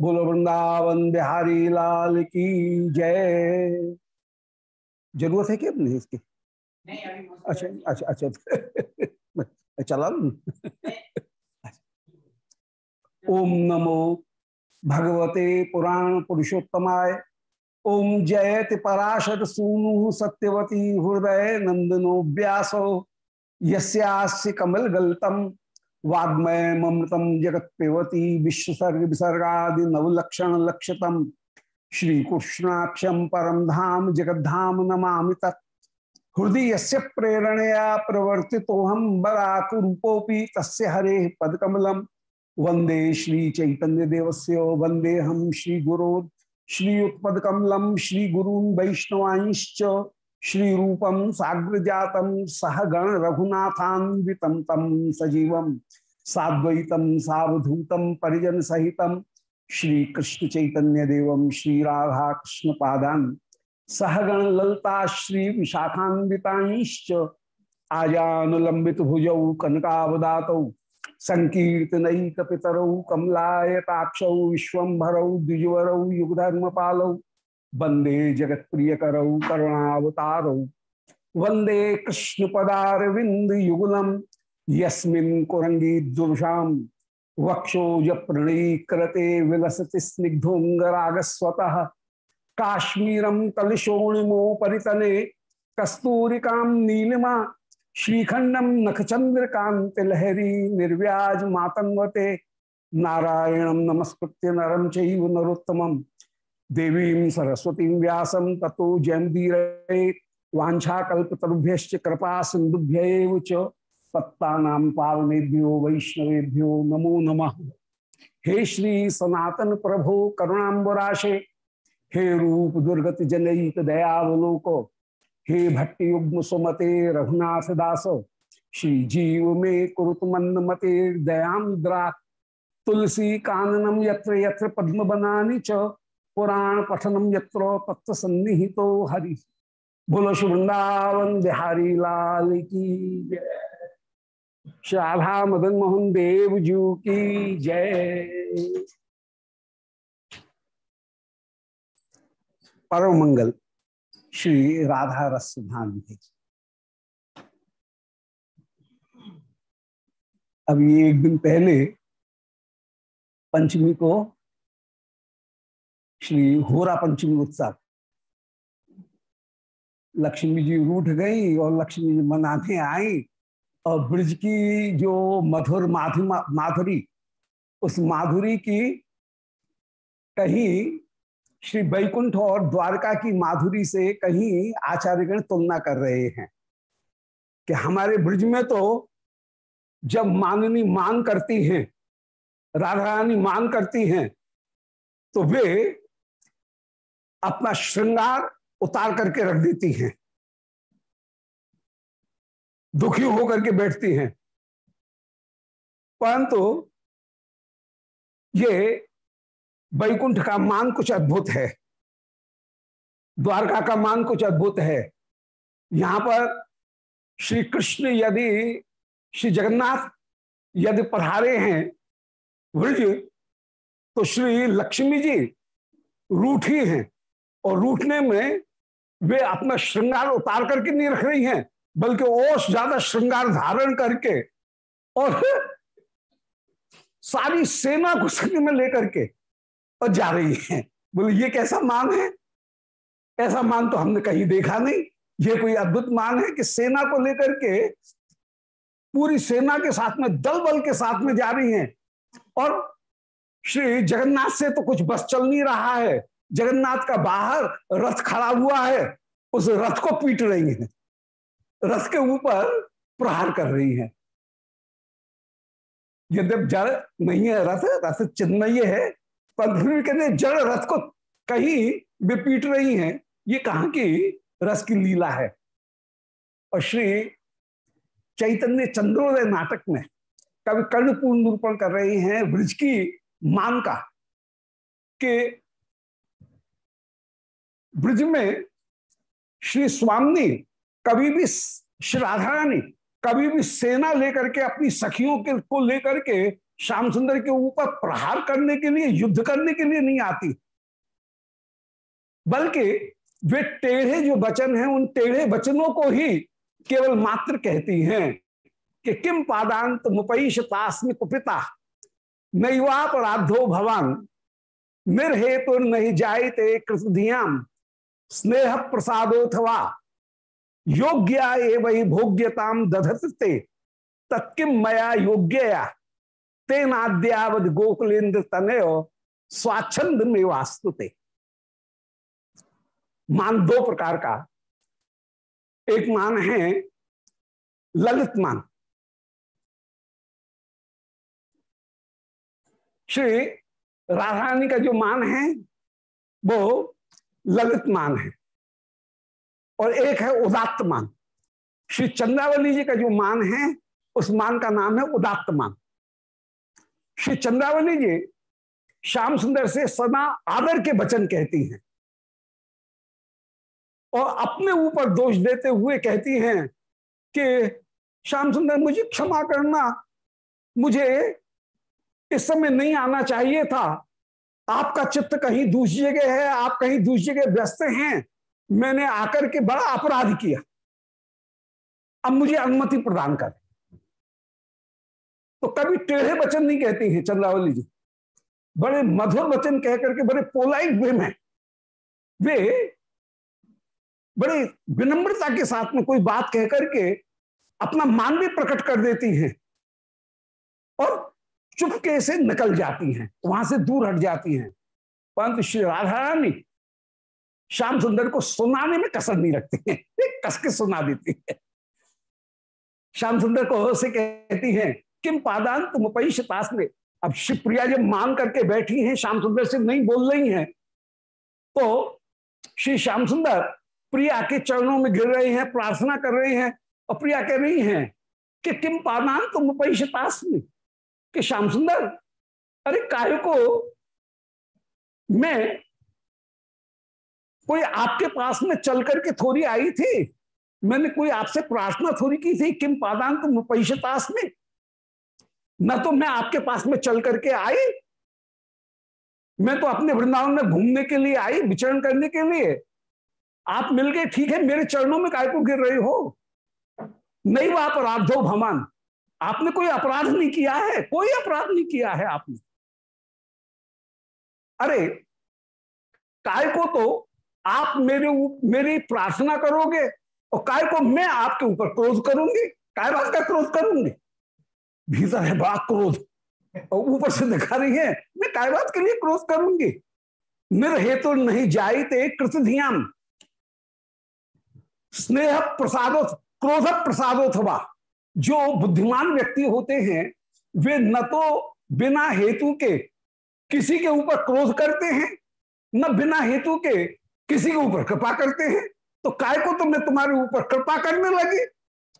बोलो वृंदावन बिहारी लाल की जय। ज़रूरत है क्या अपनी इसकी? अच्छा अच्छा अच्छा। चला ओम नमो भगवते पुराण पुरुषोत्तमाय। ओम जयति पराशर सूनु सत्यवती हृदय नंदनो व्यासो। यस्यास्य कमल गलतम वाग्मय ममृतम जगत पेवती विश्वसर्ग विसर्गा नवलक्षण लक्षतम श्री कृष्णाक्षम परम धाम जगद्धाम नमा तत्। हृदय से प्रेरणया प्रवर्ति हम बराक रूपोपी तस् हरे पदकमलम वंदे श्री चैतन्य देवस्य वंदे हम श्री श्री श्री रूपम साग्र जातम सह गण रघुनाथान्वितम तम सजीवम साद्वैतम सावधूतम परिजन सहितम श्री कृष्ण चैतन्य देवम श्री राधा कृष्ण पादान सहगण ललता श्री विशाखान्विताश्च आजानुलंबित भुजौ कनकावदात संकर्तनक पितरौ कमलायताक्षौ विश्वभरौ द्विजवरौ युगधर्म पालौ वंदे जगत प्रिय करौ करुणावतारौ। वंदे कृष्ण पदारविंद युगलम यस्मिन् कुरंगी दुर्षाम वक्षोज प्रणीकृते विलसति स्निग्धोंगरागस्वतः काश्मीरम कलशोणिमो परितले कस्तूरिका नीलिमा श्रीखंडम नखचंद्र कांति लहरी निर्व्याज मातंगते नारायणम नमस्कृत्य नरम चैव नरोत्तमम। देवी सरस्वती व्यास ततो जयंदीर वाछाकुभ्य कृपा सिंधुभ्य पत्ता पावनेभ्यो वैष्णवेभ्यो नमो नम। हे श्री सनातन प्रभो करुणाबराशे हे रूप दुर्गत जनईक दयावलोक, हे भट्टी युग्म सुमते रघुनाथ दास, श्री जीव में कुरुत मते दयाद्रा तुलसी काननम यत्र यत्र पद्म बनानी च पुराण पठनम यत्रो तत्व सन्निहित तो हरि। बोलो वृंदावन बिहारी लाल की जय। श्राधा मदन मोहन देव जू की जय। परम मंगल, श्री राधा रस भान अभी एक दिन पहले पंचमी को श्री होरा पंचमी उत्सव। लक्ष्मी जी रूठ गई और लक्ष्मी जी मनाने आई और ब्रज की जो मधुर माधु माधुरी, उस माधुरी की कहीं श्री बैकुंठ और द्वारका की माधुरी से कहीं आचार्यगण तुलना कर रहे हैं कि हमारे ब्रज में तो जब माननी मान करती हैं, राधा रानी मान करती हैं तो वे अपना श्रृंगार उतार करके रख देती हैं। दुखी होकर के बैठती हैं। परंतु ये बैकुंठ का मान कुछ अद्भुत है। द्वारका का मान कुछ अद्भुत है। यहाँ पर श्री कृष्ण यदि श्री जगन्नाथ यदि पढ़ारे हैं ब्रज तो श्री लक्ष्मी जी रूठी हैं। और रूठने में वे अपना श्रृंगार उतार करके नहीं रख रही हैं, बल्कि और ज़्यादा श्रृंगार धारण करके और सारी सेना को संग में लेकर के और जा रही हैं। बोले, ये कैसा मान है? ऐसा मान तो हमने कहीं देखा नहीं। ये कोई अद्भुत मान है कि सेना को लेकर के पूरी सेना के साथ में, दल बल के साथ में जा रही हैं। और श्री जगन्नाथ से तो कुछ बस चल नहीं रहा है। जगन्नाथ का बाहर रथ खड़ा हुआ है, उस रथ को पीट रही है। रथ के ऊपर प्रहार कर रही है। यद्यप जड़ नहीं है रथ रथ चिन्मय है, पर फिर कहते जड़ रथ को कहीं भी पीट रही हैं, ये कहाँ की रस की लीला है? और श्री चैतन्य चंद्रोदय नाटक में कभी कर्णपूर्ण निरूपण कर रहे हैं, ब्रज की मान का कि ब्रज में श्री स्वामी कभी भी श्री राधा रानी कभी भी सेना लेकर के अपनी सखियों के को लेकर के श्याम सुंदर के ऊपर प्रहार करने के लिए, युद्ध करने के लिए नहीं आती। बल्कि वे टेढ़े जो वचन हैं, उन टेढ़े वचनों को ही केवल मात्र कहती हैं कि किम पादांत मुपैश तास्म कुपिता नैवापराधो भवान निर्हेतु नहीं जायते कृतधियाम। स्नेह प्रसादोथवा योग्या एवं भोग्यताम दधते तत्किम मया योग्यया। तेनाद्यावद गोकुलेन्द्र तनय स्वाच्छंद में वास्तुते मान दो प्रकार का। एक मान है ललित मान। श्री राधारानी का जो मान है, वो ललित मान है। और एक है उदात्त मान श्री चंद्रावली जी का जो मान है, उस मान का नाम है उदात्त मान श्री चंद्रावली जी श्याम सुंदर से सदा आदर के वचन कहती हैं। और अपने ऊपर दोष देते हुए कहती हैं कि, श्याम सुंदर, मुझे क्षमा करना, मुझे इस समय नहीं आना चाहिए था आपका चित्त कहीं दूसरी जगह है, आप कहीं दूसरी जगह व्यस्त हैं। मैंने आकर के बड़ा अपराध किया। अब मुझे अनुमति प्रदान कर। तो कभी टेढ़े वचन नहीं कहती हैं चंद्रावली जी। बड़े मधुर वचन कह करके बड़े पोलाइट वे में वे बड़े विनम्रता के साथ में कोई बात कह करके अपना मान भी प्रकट कर देती हैं। और चुपके से निकल जाती हैं, वहाँ से दूर हट जाती हैं। परंतु श्री राधा रानी श्याम सुंदर को सुनाने में कसर नहीं रखती है कस के सुना देती है। श्याम सुंदर को से कहती हैं, किम पादांत मुपैश तास में? अब शिवप्रिया जब मान करके बैठी हैं, श्याम सुंदर से नहीं बोल रही हैं तो श्री श्याम सुंदर प्रिया के चरणों में गिर रहे हैं, प्रार्थना कर रहे हैं और प्रिया कह रही हैं कि किम पादांत मुपैश तास में? कि श्याम सुंदर, अरे काय को मैं कोई आपके पास में चल करके थोड़ी आई थी? मैंने कोई आपसे प्रार्थना थोड़ी की थी किम पादांत मुपैशतास में? न तो मैं आपके पास में चल करके आई। मैं तो अपने वृंदावन में घूमने के लिए आई, विचरण करने के लिए। आप मिल गए, ठीक है, मेरे चरणों में काय को गिर रहे हो। नहीं, वहाँ पर आप अपराधो भमान आपने कोई अपराध नहीं किया है? कोई अपराध नहीं किया है आपने? अरे, काय को तो आप मेरे मेरी प्रार्थना करोगे और काय को मैं आपके ऊपर क्रोध करूँगी? काय बात का क्रोध करूँगी? भीतर है बड़ा क्रोध। और ऊपर से दिखा रही है, मैं काय बात के लिए क्रोध करूँगी? निर्हेतु नहीं जाई जायते कृतधियाम स्नेह प्रसादो क्रोध प्रसादोथवा जो बुद्धिमान व्यक्ति होते हैं, वे न तो बिना हेतु के किसी के ऊपर क्रोध करते हैं, न बिना हेतु के किसी के ऊपर कृपा करते हैं। तो काय को तो मैं तुम्हारे ऊपर कृपा करने लगी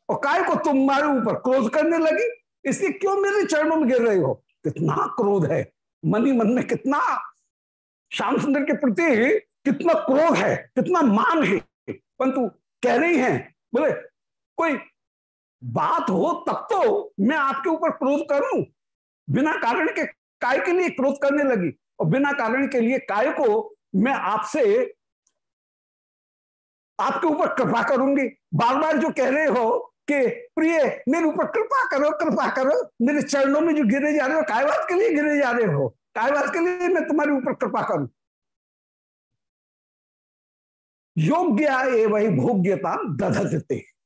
और काय को तुम्हारे ऊपर क्रोध करने लगी? इसलिए क्यों मेरे चरणों में गिर रहे हो? कितना क्रोध है। मनी मन में कितना श्याम सुंदर के प्रति कितना क्रोध है, कितना मान है। परंतु कह रही हैं, बोले, कोई बात हो तब तो मैं आपके ऊपर क्रोध करूँ। बिना कारण के काय के लिए क्रोध करने लगी? और बिना कारण के लिए काय को मैं आपसे आपके ऊपर कृपा करूँगी? बार बार जो कह रहे हो कि, प्रिय, मेरे ऊपर कृपा करो कृपा करो। मेरे चरणों में जो गिरे जा रहे हो, काय बात के लिए गिरे जा रहे हो? काय बात के लिए मैं तुम्हारे ऊपर कृपा करूँ? योग्य एवं भोग्यता दधते।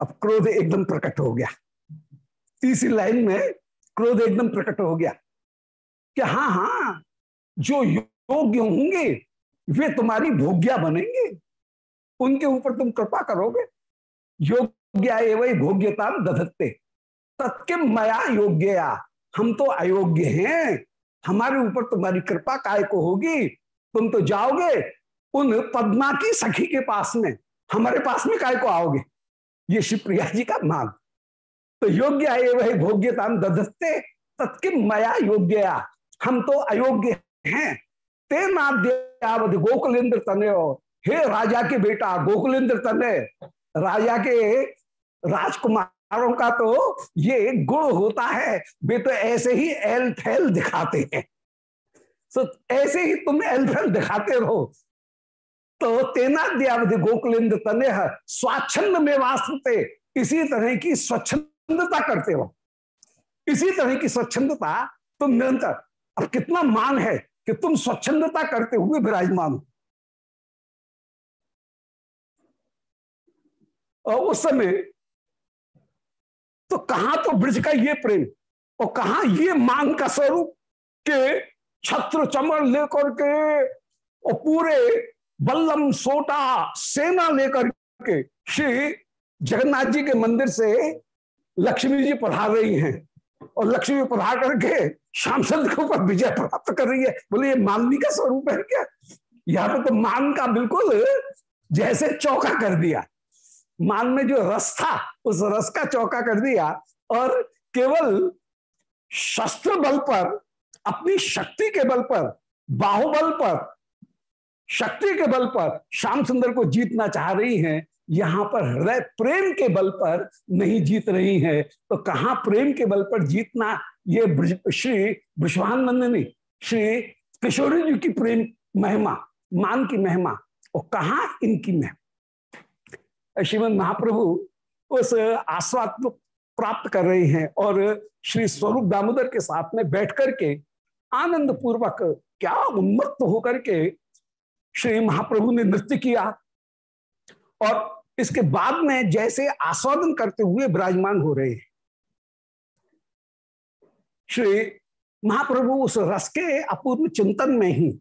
अब क्रोध एकदम प्रकट हो गया। तीसरी लाइन में क्रोध एकदम प्रकट हो गया कि हाँ हाँ जो योग्य होंगे, वे तुम्हारी भोग्या बनेंगे। उनके ऊपर तुम कृपा करोगे। योग्य एवं भोग्यता दधत्ते। तत्किम मया योग्य हम तो अयोग्य हैं। हमारे ऊपर तुम्हारी कृपा काय को होगी? तुम तो जाओगे उन पद्मा की सखी के पास में। हमारे पास में काय को आओगे? ये शिवप्रिया जी का मान तो योग्य है वही भोग्यता दधस्ते, तत्किम मया योग्य हम तो अयोग्य हैं। ते नाद्यावध गोकुलेन्द्र तनय हे। राजा के बेटा गोकुलेन्द्र तनय राजा के राजकुमार का तो ये गुण होता है। वे तो ऐसे ही एल फैल दिखाते हैं। तो ऐसे ही तुम एल फैल दिखाते रहो। तो तेनाद्यावधि गोकुलिंद तने स्वाच्छंद में वास्तवते इसी तरह की स्वच्छंदता करते हो। इसी तरह की स्वच्छंदता तुम निरंतर, अब कितना मान है कि तुम स्वच्छंदता करते हुए विराजमान हो। और उस समय तो कहाँ तो ब्रज का ये प्रेम और कहा ये मान का स्वरूप के छत्र चमर लेकर के और पूरे बल्लम सोटा सेना लेकर के श्री जगन्नाथ जी के मंदिर से लक्ष्मी जी पढ़ा रही हैं। और लक्ष्मी पढ़ा करके श्याम चंद्र के ऊपर विजय प्राप्त कर रही है। बोले, ये मानवी का स्वरूप है क्या? यहाँ पे तो मान का बिल्कुल जैसे चौका कर दिया। मान में जो रस था, उस रस का चौका कर दिया और केवल शस्त्र बल पर, अपनी शक्ति के बल पर, बाहुबल पर शक्ति के बल पर श्याम सुंदर को जीतना चाह रही हैं, यहाँ पर हृदय प्रेम के बल पर नहीं जीत रही है। तो कहा प्रेम के बल पर जीतना, ये श्री विश्वानंदनी, श्री किशोरी जी की प्रेम महिमा, मान की महिमा, और कहा इनकी महिमा? श्रीमद महाप्रभु उस आस्वाद प्राप्त कर रहे हैं और श्री स्वरूप दामोदर के साथ में बैठ करके आनंद पूर्वक क्या उन्मत्त होकर के श्री महाप्रभु ने नृत्य किया। और इसके बाद में जैसे आस्वादन करते हुए विराजमान हो रहे हैं। श्री महाप्रभु उस रस के अपूर्व चिंतन में ही,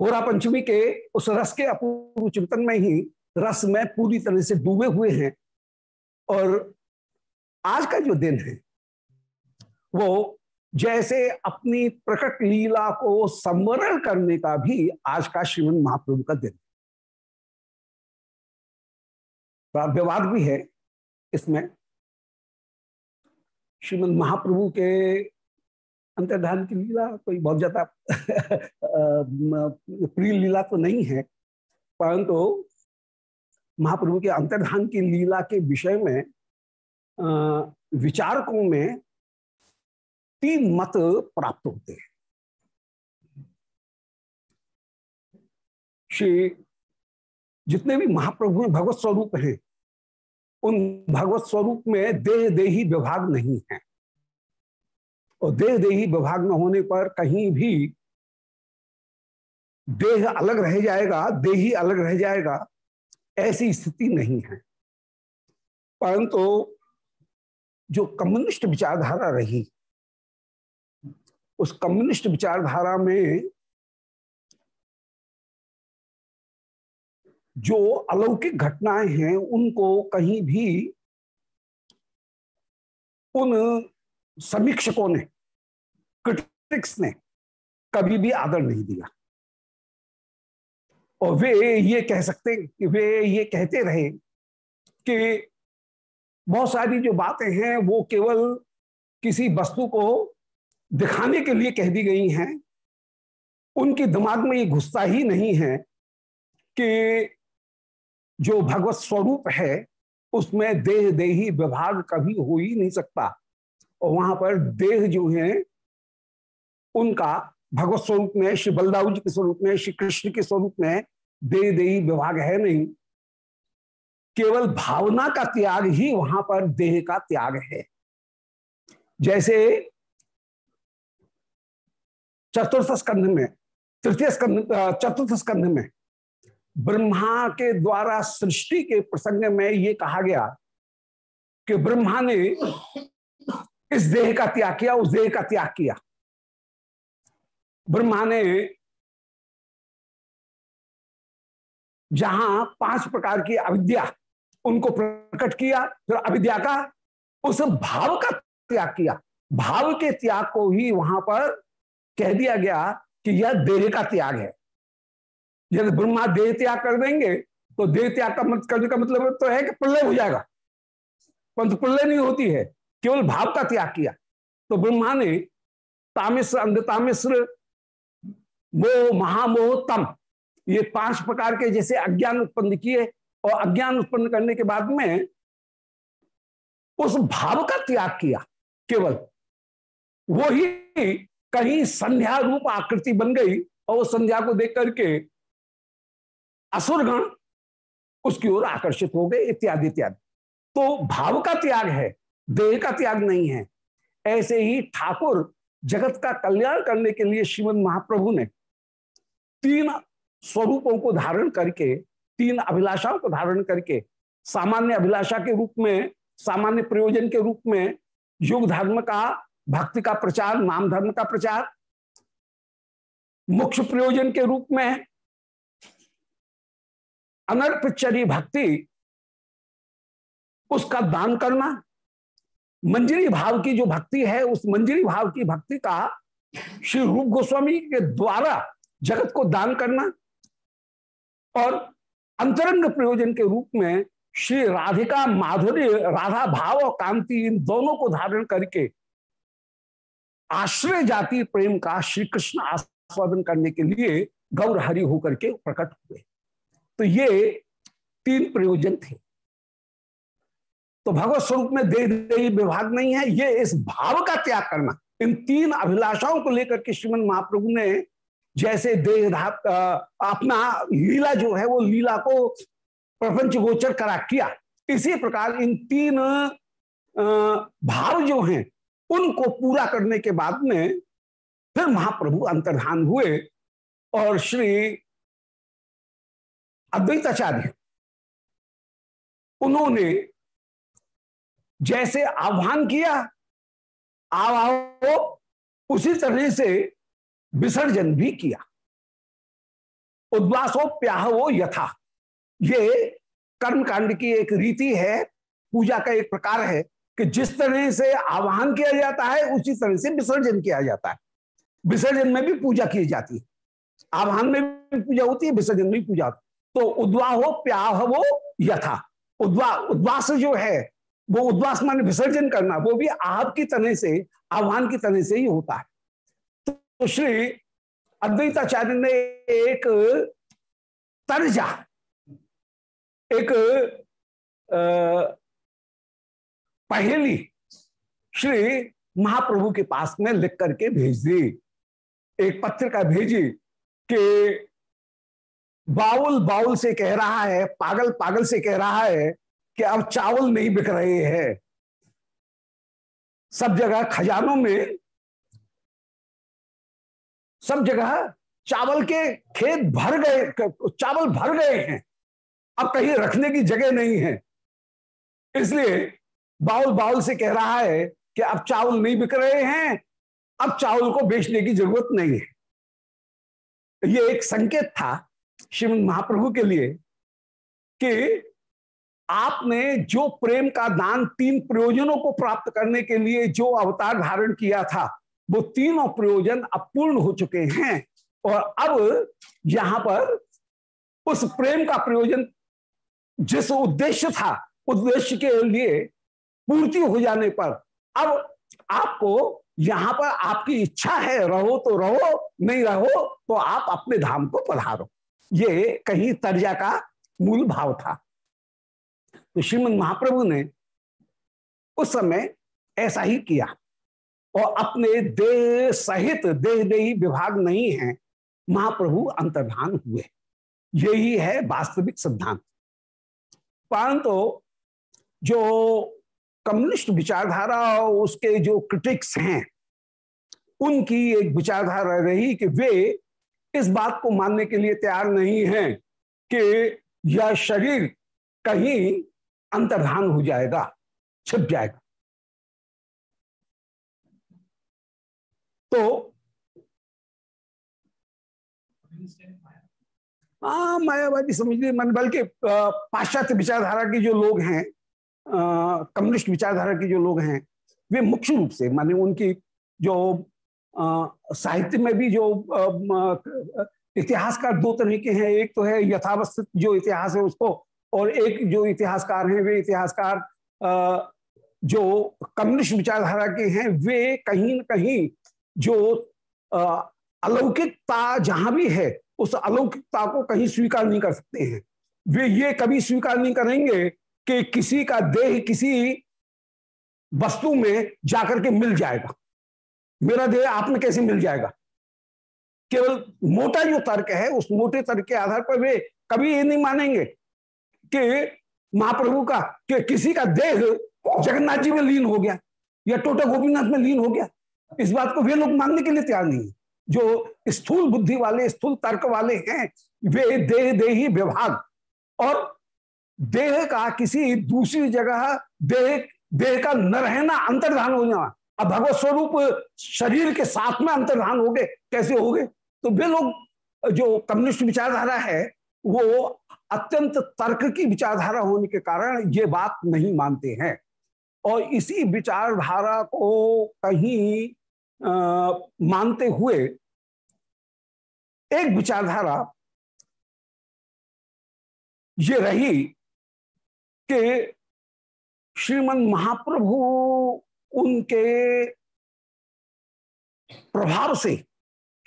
होरा पंचमी के उस रस के अपूर्व चिंतन में ही रस में पूरी तरह से डूबे हुए हैं। और आज का जो दिन है, वो जैसे अपनी प्रकट लीला को संवरण करने का भी आज का श्रीमंत महाप्रभु का दिन। विवाद भी है इसमें। श्रीमद महाप्रभु के अंतर्धान की लीला कोई बहुत ज़्यादा प्रिय लीला तो नहीं है, परंतु तो महाप्रभु के अंतर्धान की लीला के विषय में विचारकों में तीन मत प्राप्त होते हैं। श्री जितने भी महाप्रभु भगवत स्वरूप हैं, उन भगवत स्वरूप में देह देही विभाग नहीं है। और देह देही विभाग न होने पर कहीं भी देह अलग रह जाएगा, देही अलग रह जाएगा, ऐसी स्थिति नहीं है। परंतु जो कम्युनिस्ट विचारधारा रही उस कम्युनिस्ट विचारधारा में जो अलौकिक घटनाएँ हैं, उनको कहीं भी उन समीक्षकों ने क्रिटिक्स ने कभी भी आदर नहीं दिया। और वे ये कह सकते कि वे ये कहते रहे कि बहुत सारी जो बातें हैं, वो केवल किसी वस्तु को दिखाने के लिए कह दी गई हैं, उनके दिमाग में ये घुसता ही नहीं है कि जो भगवत स्वरूप है, उसमें देह देही विभाग कभी हो ही नहीं सकता। और वहाँ पर देह जो है, उनका भगवत स्वरूप में, श्री बलदाऊ जी के स्वरूप में, श्री कृष्ण के स्वरूप में देह देही विभाग है नहीं। केवल भावना का त्याग ही वहाँ पर देह का त्याग है। जैसे चतुर्थ स्कंध में, तृतीय स्कंध चतुर्थ स्कंध में, ब्रह्मा के द्वारा सृष्टि के प्रसंग में ये कहा गया कि ब्रह्मा ने इस देह का त्याग किया, उस देह का त्याग किया। ब्रह्मा ने जहाँ पाँच प्रकार की अविद्या उनको प्रकट किया, फिर अविद्या का उस भाव का त्याग किया। भाव के त्याग को ही वहाँ पर कह दिया गया कि यह देह का त्याग है। यदि ब्रह्मा देह त्याग कर देंगे तो देह त्याग का मत, करने का मतलब तो है कि प्रलय हो जाएगा। परंतु प्रलय नहीं होती है, केवल भाव का त्याग किया। तो ब्रह्मा ने तामिश्र अंधतामिश्र मोह, महामोह, तम, ये पाँच प्रकार के जैसे अज्ञान उत्पन्न किए और अज्ञान उत्पन्न करने के बाद में उस भाव का त्याग किया, केवल। वो ही कहीं संध्या रूप आकृति बन गई और उस संध्या को देख करके असुरगण उसकी ओर आकर्षित हो गए, इत्यादि इत्यादि। तो भाव का त्याग है, देह का त्याग नहीं है। ऐसे ही ठाकुर जगत का कल्याण करने के लिए श्रीमद महाप्रभु ने तीन स्वरूपों को धारण करके, तीन अभिलाषाओं को धारण करके, सामान्य अभिलाषा के रूप में, सामान्य प्रयोजन के रूप में, युग धर्म का भक्ति का प्रचार, नाम धर्म का प्रचार मुख्य प्रयोजन के रूप में अनर्पचरी भक्ति, उसका दान करना, मंजरी भाव की जो भक्ति है, उस मंजरी भाव की भक्ति का श्री रूप गोस्वामी के द्वारा जगत को दान करना और अंतरंग प्रयोजन के रूप में श्री राधिका माधुर्य राधा, भाव और कांति, इन दोनों को धारण करके आश्रय जाति प्रेम का श्री कृष्ण आस्वादन करने के लिए गौर हरि होकर के प्रकट हुए। तो ये तीन प्रयोजन थे। तो भगवत स्वरूप में दे दे विभाग नहीं है, ये इस भाव का त्याग करना। इन तीन अभिलाषाओं को लेकर के श्रीमन महाप्रभु ने जैसे देह अपना लीला जो है, वो लीला को प्रपंच गोचर करा किया। इसी प्रकार इन तीन भाव जो हैं उनको पूरा करने के बाद में फिर महाप्रभु अंतर्धान हुए और श्री अद्वैताचार्य, उन्होंने जैसे आह्वान किया, आओ उसी तरह से विसर्जन भी किया। उद्वासो प्याहो यथा। ये कर्मकांड की एक रीति है, पूजा का एक प्रकार है। कि जिस तरह से आवाहन किया जाता है, उसी तरह से विसर्जन किया जाता है। विसर्जन में भी पूजा की जाती है। आवाहन में भी पूजा होती है, विसर्जन में भी पूजा तो उद्वाहो प्याहो यथा। उद्वा, उद्वास जो है, वो उद्वास मान विसर्जन करना, वो भी आप की तरह से, आह्वान की तरह से ही होता है। तो श्री अद्वैताचार्य ने एक तर्जा, एक पहेली श्री महाप्रभु के पास में लिख करके भेज दी। एक पत्रिका भेजी कि बाउल बाउल से कह रहा है, पागल पागल से कह रहा है कि अब चावल नहीं बिक रहे हैं। सब जगह खजानों में, सब जगह चावल के खेत भर गए, चावल भर गए हैं। अब कहीं रखने की जगह नहीं है। इसलिए बाउल बाउल से कह रहा है कि अब चावल नहीं बिक रहे हैं, अब चावल को बेचने की ज़रूरत नहीं है। ये एक संकेत था श्रीमद महाप्रभु के लिए कि आपने जो प्रेम का दान तीन प्रयोजनों को प्राप्त करने के लिए जो अवतार धारण किया था, वो तीनों प्रयोजन अपूर्ण हो चुके हैं और अब यहाँ पर उस प्रेम का प्रयोजन जिस उद्देश्य था, उद्देश्य के लिए पूर्ति हो जाने पर। अब आपको यहाँ पर आपकी इच्छा है, रहो तो रहो, नहीं रहो तो आप अपने धाम को पधारो। ये कहीं तर्जा का मूल भाव था। तो श्रीमद महाप्रभु ने उस समय ऐसा ही किया। और अपने देह सहित देह देही विभाग नहीं है, महाप्रभु अंतर्धान हुए। यही है वास्तविक सिद्धांत। परंतु जो कम्युनिस्ट विचारधारा और उसके जो क्रिटिक्स हैं, उनकी एक विचारधारा रही कि वे इस बात को मानने के लिए तैयार नहीं हैं कि यह शरीर कहीं अंतर्धान हो जाएगा, छिप जाएगा। तो हाँ मायावादी समझ लीजिए मन, बल्कि पाश्चात्य विचारधारा के जो लोग हैं कम्युनिस्ट विचारधारा के जो लोग हैं, वे मुख्य रूप से, माने उनकी जो साहित्य में भी जो इतिहासकार दो तरह के हैं, एक तो है यथावस्थित जो इतिहास है उसको, और एक जो इतिहासकार हैं, वे इतिहासकार जो कम्युनिस्ट विचारधारा के हैं, वे कहीं ना कहीं जो अलौकिकता जहाँ भी है, उस अलौकिकता को कहीं स्वीकार नहीं कर सकते हैं। वे ये कभी स्वीकार नहीं करेंगे कि किसी का देह किसी वस्तु में जाकर के मिल जाएगा। मेरा देह आप में कैसे मिल जाएगा? केवल मोटा जो तर्क है, उस मोटे तर्क के आधार पर वे कभी ये नहीं मानेंगे कि महाप्रभु का, कि किसी का देह जगन्नाथ जी में लीन हो गया या टोटा गोपीनाथ में लीन हो गया। इस बात को वे लोग मानने के लिए तैयार नहीं जो स्थूल बुद्धि वाले, स्थूल तर्क वाले हैं, वे देह, देही विभाग और देह का किसी दूसरी जगह देह देह का न रहना अंतर्धान हो जाना। अब भगवत स्वरूप शरीर के साथ में अंतर्धान हो गए कैसे हो गए? तो वे लोग जो कम्युनिस्ट विचारधारा है वो अत्यंत तर्क की विचारधारा होने के कारण ये बात नहीं मानते हैं। और इसी विचारधारा को कहीं आ, मानते हुए एक विचारधारा ये रही कि श्रीमन महाप्रभु उनके प्रभाव से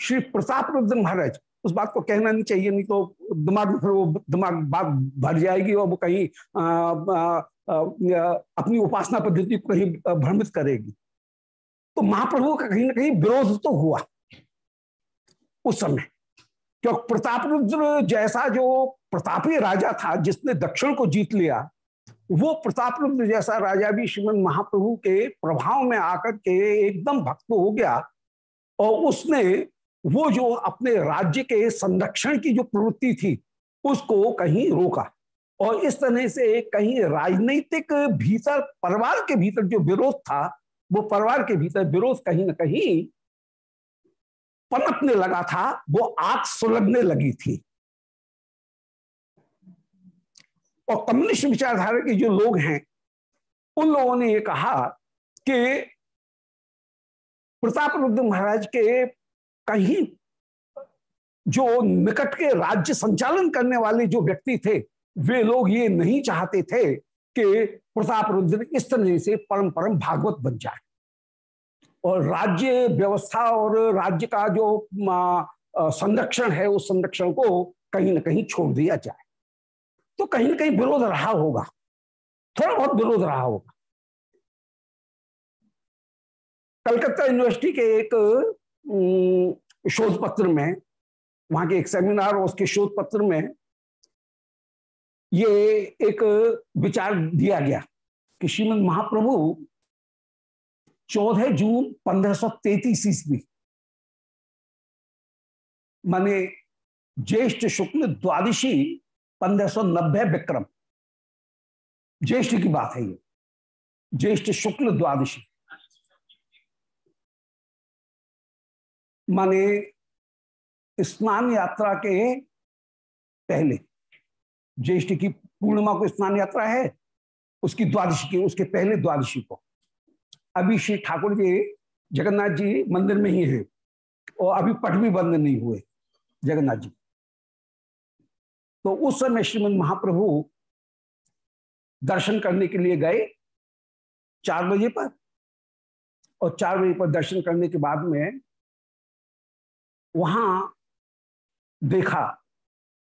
श्री प्रताप रुद्र महाराज उस बात को कहना नहीं चाहिए नहीं तो दिमाग में फिर वो दिमाग बात भर जाएगी और वो कहीं आ, आ, आ, अपनी उपासना पद्धति को कहीं भ्रमित करेगी। तो महाप्रभु का कहीं ना कहीं विरोध तो हुआ उस समय। क्योंकि प्रताप रुद्र जैसा जो प्रतापी राजा था जिसने दक्षिण को जीत लिया वो प्रताप रुद्र जैसा राजा भी श्रीमद महाप्रभु के प्रभाव में आकर के एकदम भक्त हो गया और उसने वो जो अपने राज्य के संरक्षण की जो प्रवृत्ति थी, उसको कहीं रोका। और इस तरह से कहीं राजनीतिक भीतर, परिवार के भीतर जो विरोध था, वो परिवार के भीतर विरोध कहीं ना कहीं पनपने लगा था, वो आग सुलगने लगी थी। और कम्युनिस्ट विचारधारा के जो लोग हैं, उन लोगों ने ये कहा कि प्रताप रुद्र महाराज के कहीं जो निकट के राज्य संचालन करने वाले जो व्यक्ति थे, वे लोग ये नहीं चाहते थे कि प्रताप रुद्र इस तरह से परम परम भागवत बन जाए। और राज्य व्यवस्था और राज्य का जो संरक्षण है, उस संरक्षण को कहीं ना कहीं छोड़ दिया जाए। तो कहीं ना कहीं विरोध रहा होगा। थोड़ा बहुत विरोध रहा होगा। कलकत्ता यूनिवर्सिटी के एक शोध पत्र में, वहाँ के एक सेमिनार और उसके शोध पत्र में ये एक विचार दिया गया कि श्रीमद महाप्रभु चौदह जून पंद्रह सौ तैतीस ईस्वी माने ज्येष्ठ शुक्ल द्वादशी पंद्रह सौ नब्बे विक्रम। ज्येष्ठ की बात है ये। ज्येष्ठ शुक्ल द्वादशी। माने स्नान यात्रा के पहले, ज्येष्ठ की पूर्णिमा को स्नान यात्रा है, उसकी द्वादशी की, उसके पहले द्वादशी को। अभी श्री ठाकुर जी, जगन्नाथ जी मंदिर में ही हैं, और अभी पट भी बंद नहीं हुए, जगन्नाथ जी। तो उस समय श्रीमद महाप्रभु दर्शन करने के लिए गए चार बजे पर। और चार बजे पर दर्शन करने के बाद में वहाँ देखा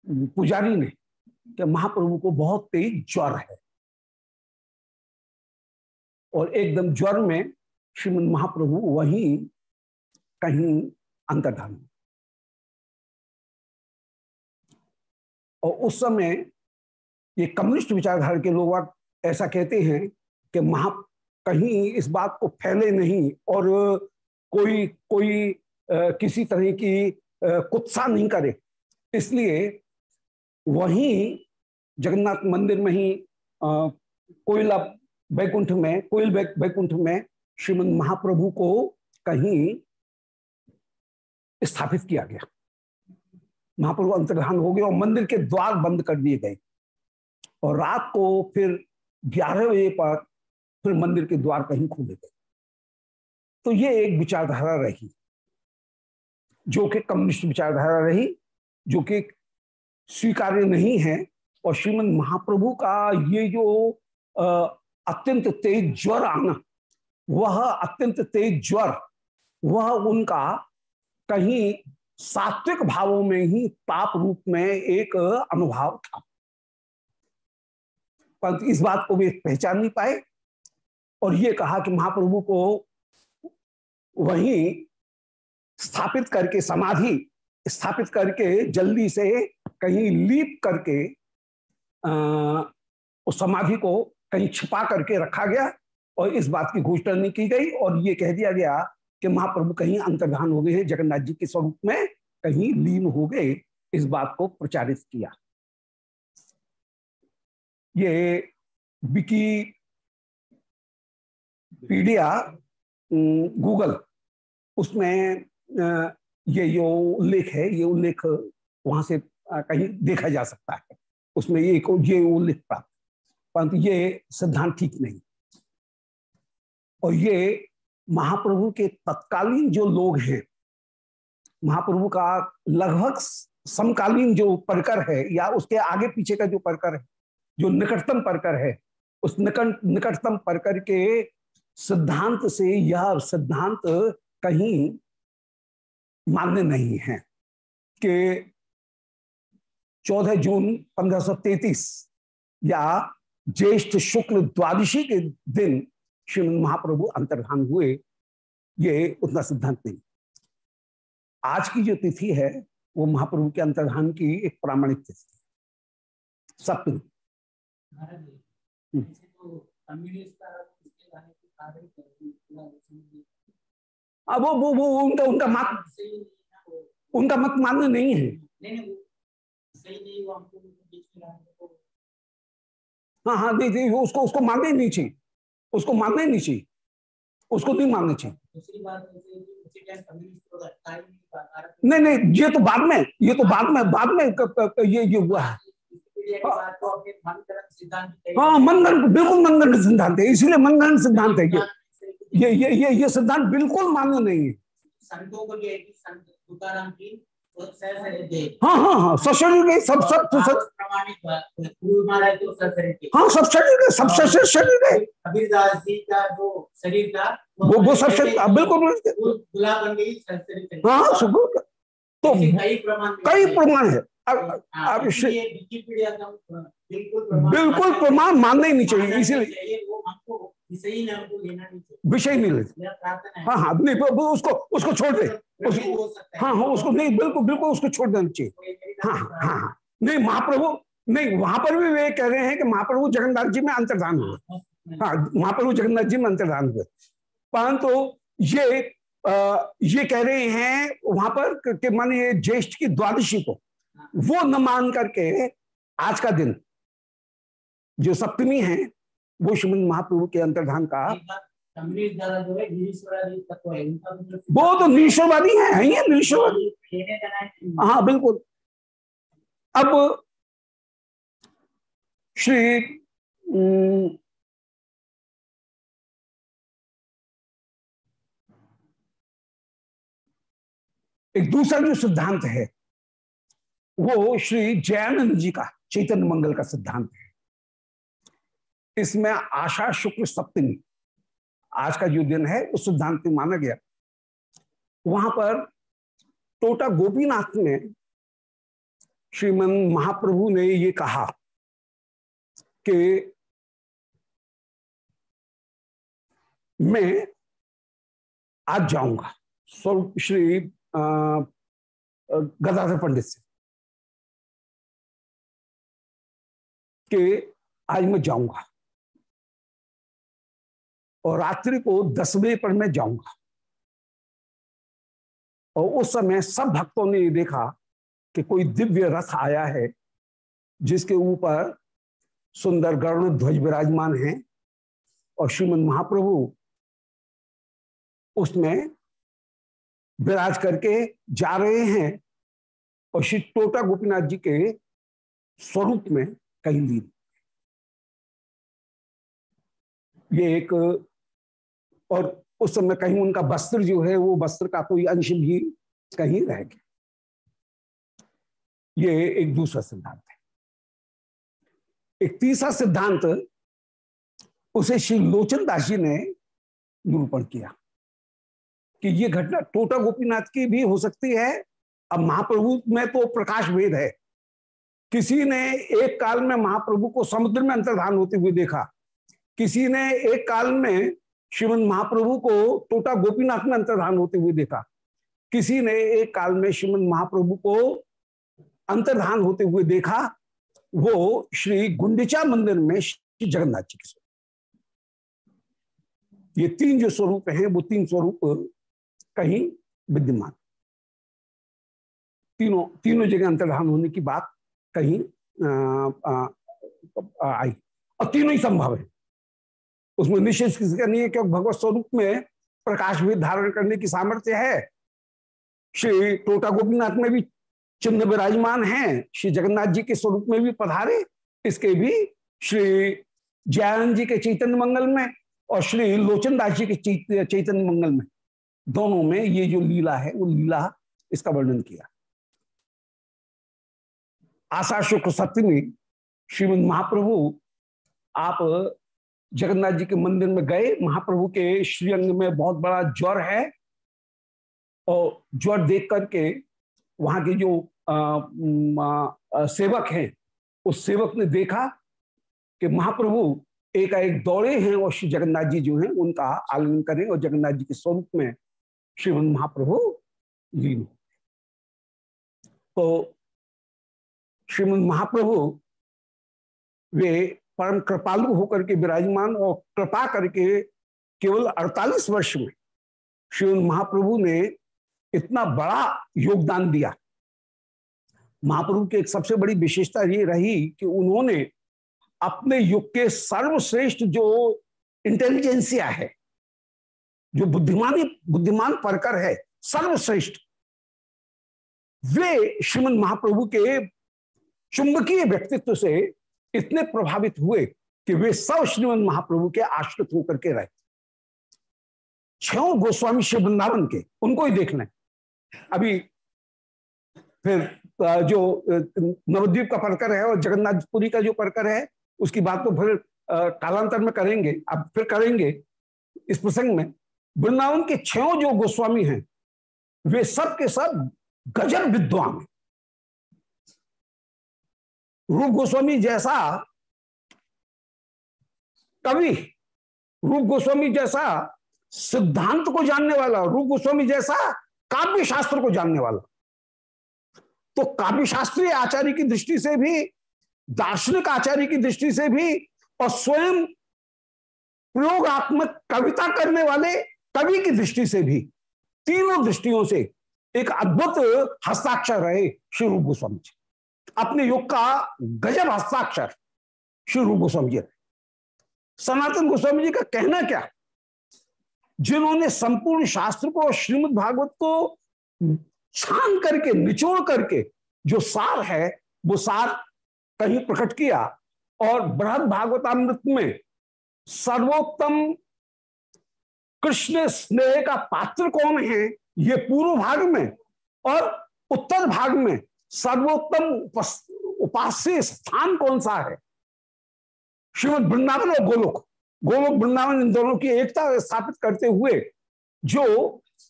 पुजारी ने कि महाप्रभु को बहुत तेज ज्वर है। और एकदम ज्वर में श्रीमद महाप्रभु वहीं कहीं अंतर्धान और उस समय ये कम्युनिस्ट विचारधारा के लोग ऐसा कहते हैं कि महा कहीं इस बात को फैले नहीं और कोई कोई आ, किसी तरह की कुत्सा नहीं करे। इसलिए वहीं जगन्नाथ मंदिर में ही कोयला बैकुंठ में कोयल बैकुंठ में श्रीमद महाप्रभु को कहीं स्थापित किया गया। महाप्रभु अंतर्धान हो गए और मंदिर के द्वार बंद कर दिए गए। और रात को फिर ग्यारह बजे पर फिर मंदिर के द्वार कहीं खोले गए। तो ये एक विचारधारा रही, जो कि कम्युनिस्ट विचारधारा रही, जो कि स्वीकार्य नहीं है। और श्रीमद महाप्रभु का ये जो अत्यंत तेज ज्वर आना, वह अत्यंत तेज ज्वर, वह उनका कहीं सात्विक भावों में ही ताप रूप में एक अनुभव था। परंतु इस बात को भी पहचान नहीं पाए और ये कहा कि महाप्रभु को वहीं स्थापित करके समाधि स्थापित करके जल्दी से कहीं लीप करके आ, उस समाधि को कहीं छिपा करके रखा गया और इस बात की घोषणा नहीं की गई और ये कह दिया गया कि महाप्रभु कहीं अंतर्धान हो गए हैं, जगन्नाथ जी के स्वरूप में कहीं लीन हो गए, इस बात को प्रचारित किया। ये विकी पीडिया गूगल, उसमें ये जो उल्लेख है, ये उल्लेख वहाँ से कहीं देखा जा सकता है। उसमें ये ये उल्लेख प्राप्त। परंतु ये सिद्धांत ठीक नहीं। और ये महाप्रभु के तत्कालीन जो लोग हैं, महाप्रभु का लगभग समकालीन जो परकर है या उसके आगे पीछे का जो परकर है, जो निकटतम परकर है, उस निकट, निकटतम परकर के सिद्धांत से यह सिद्धांत कहीं मान्य नहीं है कि 14 जून 1533 या ज्येष्ठ शुक्ल द्वादशी के दिन श्री महाप्रभु अंतर्धान हुए, ये उतना सिद्धांत नहीं। आज की जो तिथि है, वो महाप्रभु के अंतर्धान की एक प्रामाणिक तिथि सप्तमी। हम्म। अब वो वो वो उनका उनका मत उनका मत मान्य नहीं है। हाँ हाँ नहीं उसको उसको मानने नहीं चाहिए। उसको मानना ही नहीं चाहिए। उसको नहीं मानना चाहिए। नहीं नहीं ये तो बाद में ये तो बाद में बाद में ये ये हुआ है। हाँ मनगढ़ बिल्कुल मनगढ़ सिद्धांत है इसीलिए मनगढ़ सिद्धांत है ये। ये ये ये सिद्धांत बिल्कुल मान्य नहीं है। संतों को हाँ हाँ हाँ के सब सब तो सब हाँ सब शरीर के सब शरीर शरीर के। कबीरदास जी का जो शरीर था वो वो सब शरीर बिल्कुल हाँ सब तो कई प्रमाण है। अब बिल्कुल प्रमाण मानना ही नहीं चाहिए इसीलिए। विषय नहीं लेते हाँ। हाँ नहीं उसको उसको छोड़ दे। उसको हाँ हाँ। उसको नहीं बिल्कुल बिल्कुल उसको छोड़ देना चाहिए। हाँ हाँ हाँ हाँ। नहीं महाप्रभु नहीं वहाँ पर भी वे कह रहे हैं कि महाप्रभु जगन्नाथ जी में अंतर्धान हुए। हाँ महाप्रभु जगन्नाथ जी में अंतर्धान हुए। परंतु ये आ, ये कह रहे हैं वहाँ पर कि मान ये ज्येष्ठ की द्वादशी को वो न मान करके आज का दिन जो सप्तमी है वो महाप्रभु के अंतर्धान का। वो तो निरीश्वरवादी है है निरीश्वरवादी। हाँ बिल्कुल। अब श्री एक दूसरा जो सिद्धांत है, वो श्री जयानंद जी का, चैतन्य मंगल का सिद्धांत है। इसमें आशा शुक्र सप्तमी, आज का जो दिन है, उस सिद्धांत में माना गया। वहाँ पर टोटा गोपीनाथ में श्रीमन महाप्रभु ने ये कहा कि मैं आज जाऊँगा, स्वरूप श्री गदाधर पंडित से, कि आज मैं जाऊँगा। और रात्रि को दस बजे पर मैं जाऊँगा। और उस समय सब भक्तों ने ये देखा कि कोई दिव्य रथ आया है, जिसके ऊपर सुंदर गर्ण ध्वज विराजमान है और श्रीमद महाप्रभु उसमें विराज करके जा रहे हैं और श्री टोटा गोपीनाथ जी के स्वरूप में कहीं लीन। ये एक और उस समय कहीं उनका वस्त्र जो है, वो वस्त्र का कोई अंश भी कहीं रह गया। ये एक दूसरा सिद्धांत है। एक तीसरा सिद्धांत, उसे श्री लोचन दास जी ने निरूपण किया कि ये घटना टोटा गोपीनाथ की भी हो सकती है। अब महाप्रभु में तो प्रकाश भेद है। किसी ने एक काल में महाप्रभु को समुद्र में अंतर्धान होते हुए देखा। किसी ने एक काल में श्रीमद महाप्रभु को टोटा गोपीनाथ में अंतर्धान होते हुए देखा। किसी ने एक काल में श्रीमद महाप्रभु को अंतर्धान होते हुए देखा, वो श्री गुंडिचा मंदिर में श्री जगन्नाथ जी के ये तीन जो स्वरूप हैं, वो तीन स्वरूप कहीं विद्यमान। तीनों तीनों जगह अंतर्धान होने की बात कहीं आई। और तीनों ही संभव है। उसमें निश्चित किसी का नहीं है क्योंकि भगवत स्वरूप में प्रकाश भी धारण करने की सामर्थ्य है। श्री टोटा गोपीनाथ में भी चिन्ह विराजमान है। श्री जगन्नाथ जी के स्वरूप में भी पधारे। इसके भी श्री जयानंद जी के चैतन्य मंगल में और श्री लोचनदास जी के चैतन्य मंगल में। दोनों में ये जो लीला है, वो लीला इसका वर्णन किया। आशा शुक्र सप्तमी श्रीमद महाप्रभु, आप जगन्नाथ जी के मंदिर में गए। महाप्रभु के श्रीअंग में बहुत बड़ा ज्वर है और ज्वर देख करके वहाँ के जो आ, आ, सेवक हैं उस सेवक ने देखा कि महाप्रभु एक एक दौड़े हैं और श्री जगन्नाथ जी जो हैं उनका आलिंगन करें और जगन्नाथ जी के स्वरूप में श्रीमंद महाप्रभु लीन तो श्रीमंद महाप्रभु वे परम कृपालु होकर के विराजमान और कृपा करके केवल 48 वर्ष में श्री महाप्रभु ने इतना बड़ा योगदान दिया। महाप्रभु की एक सबसे बड़ी विशेषता ये रही कि उन्होंने अपने युग के सर्वश्रेष्ठ जो इंटेलिजेंसिया है, जो बुद्धिमानी, बुद्धिमान परकर है, सर्वश्रेष्ठ, वे श्रीमद महाप्रभु के चुंबकीय व्यक्तित्व से इतने प्रभावित हुए कि वे सब श्रीमद महाप्रभु के आश्रित होकर के रहे। छो गोस्वामी शिव वृंदावन के, उनको ही देखना है। अभी फिर जो नवद्वीप का परकर है और जगन्नाथपुरी का जो परकर है, उसकी बात तो फिर कालांतर में करेंगे। अब फिर करेंगे इस प्रसंग में। वृंदावन के छो जो गोस्वामी हैं, वे सब के सब गजब विद्वान हैं। रूप गोस्वामी जैसा कवि, रूप गोस्वामी जैसा सिद्धांत को जानने वाला, रूप गोस्वामी जैसा काव्य शास्त्र को जानने वाला। तो काव्य शास्त्रीय आचार्य की दृष्टि से भी, दार्शनिक आचार्य की दृष्टि से भी, और स्वयं प्रयोगात्मक कविता करने वाले कवि की दृष्टि से भी, तीनों दृष्टियों से एक अद्भुत हस्ताक्षर रहे श्री रूप गोस्वामी जी। अपने युग का गजब हस्ताक्षर। श्री रूप गोस्वामी जी। सनातन गोस्वामी जी का कहना क्या? जिन्होंने संपूर्ण शास्त्र को श्रीमद भागवत को छान करके, निचोड़ करके जो सार है, वो सार कहीं प्रकट किया और बृहद भागवतामृत में सर्वोत्तम कृष्ण स्नेह का पात्र कौन है, ये पूर्व भाग में और उत्तर भाग में सर्वोत्तम उपास्य स्थान कौन सा है? श्रीमद वृंदावन और गोलोक। गोलोक वृंदावन इन दोनों की एकता स्थापित करते हुए जो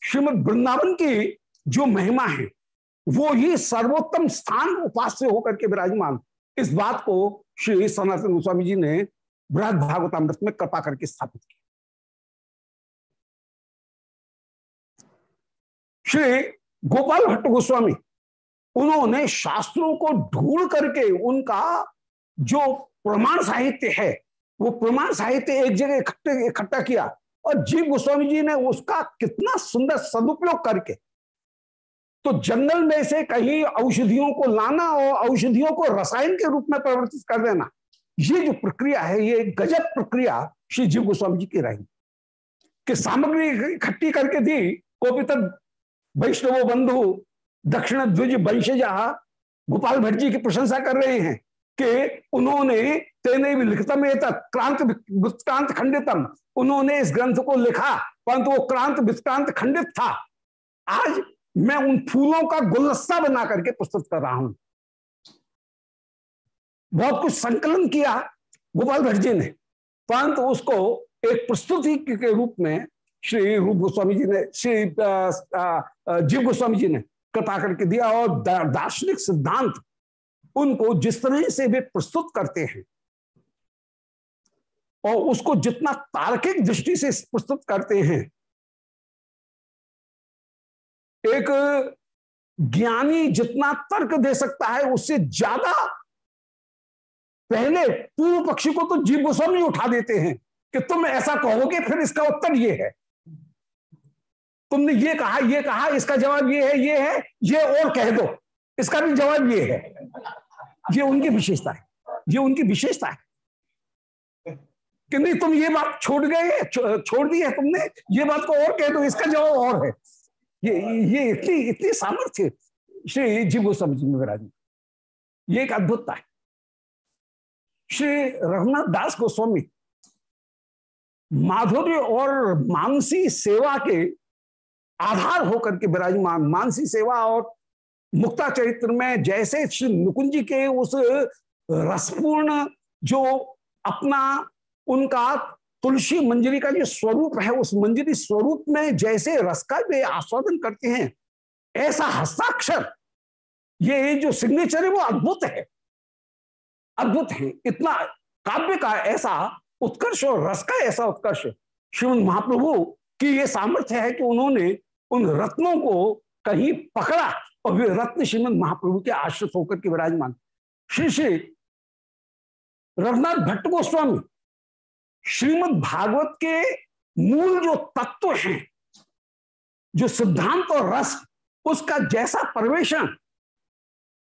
श्रीमद वृंदावन की जो महिमा है, वो ही सर्वोत्तम स्थान उपास्य होकर के विराजमान। इस बात को श्री सनातन गोस्वामी जी ने बृहद भागवतामृत में कृपा करके स्थापित किया। श्री गोपाल भट्ट गोस्वामी उन्होंने शास्त्रों को ढूंढ करके उनका जो प्रमाण साहित्य है, वो प्रमाण साहित्य एक जगह इकट्ठे, इकट्ठा किया और जीव गोस्वामी जी ने उसका कितना सुंदर सदुपयोग करके तो जंगल में से कहीं औषधियों को लाना और औषधियों को रसायन के रूप में परिवर्तित कर देना, ये जो प्रक्रिया है, ये गजब प्रक्रिया श्री जीव गोस्वामी जी की रही। कि सामग्री इकट्ठी करके दी कोपित वैष्णव बंधु दक्षिण द्विज वंशजा गोपाल भट्ट जी की प्रशंसा कर रहे हैं कि उन्होंने तेने भी लिखतम क्रांत वृत्तांत खंडितम। उन्होंने इस ग्रंथ को लिखा, परंतु वो क्रांत वृत्तांत खंडित था। आज मैं उन फूलों का गुलदस्ता बना करके प्रस्तुत कर रहा हूँ। बहुत कुछ संकलन किया गोपाल भट्ट जी ने, परंतु उसको एक प्रस्तुति के रूप में श्री रूप गोस्वामी जी ने, श्री जीव गोस्वामी जी ने कृपा करके दिया और दार्शनिक सिद्धांत उनको जिस तरह से वे प्रस्तुत करते हैं और उसको जितना तार्किक दृष्टि से प्रस्तुत करते हैं, एक ज्ञानी जितना तर्क दे सकता है, उससे ज़्यादा पहले पूर्व पक्षी को तो जीव गोस्वामी उठा देते हैं कि तुम ऐसा कहोगे, फिर इसका उत्तर ये है। तुमने ये कहा ये कहा, इसका जवाब ये है ये है, ये और कह दो। इसका भी जवाब ये है। ये उनकी विशेषता है। ये उनकी विशेषता है। कि नहीं, तुम ये बात छोड़ गए छोड़ दी है तुमने, ये बात को और कह दो, इसका जवाब और है। ये ये इतनी इतनी सामर्थ्य श्री जीव गोस्वामी जी महाराज ये एक अद्भुतता है। श्री रघुनाथ दास गोस्वामी माधुर्य और मानसी सेवा के आधार होकर के विराजमान। मानसी सेवा और मुक्ता चरित्र में जैसे श्री नुकुंज के उस रसपूर्ण जो अपना उनका तुलसी मंजरी का जो स्वरूप है, उस मंजरी स्वरूप में जैसे रस का वे आस्वादन करते हैं, ऐसा हस्ताक्षर, ये जो सिग्नेचर है वो अद्भुत है। अद्भुत है। इतना काव्य का ऐसा उत्कर्ष और रस का ऐसा उत्कर्ष, श्रीमद महाप्रभु की ये सामर्थ्य है कि उन्होंने उन रत्नों को कहीं पकड़ा और वे रत्न श्रीमद महाप्रभु के आश्रित होकर के विराजमान। श्री श्री रघुनाथ भट्ट गोस्वामी श्रीमद भागवत के मूल जो तत्व हैं, जो सिद्धांत और रस, उसका जैसा प्रवेशन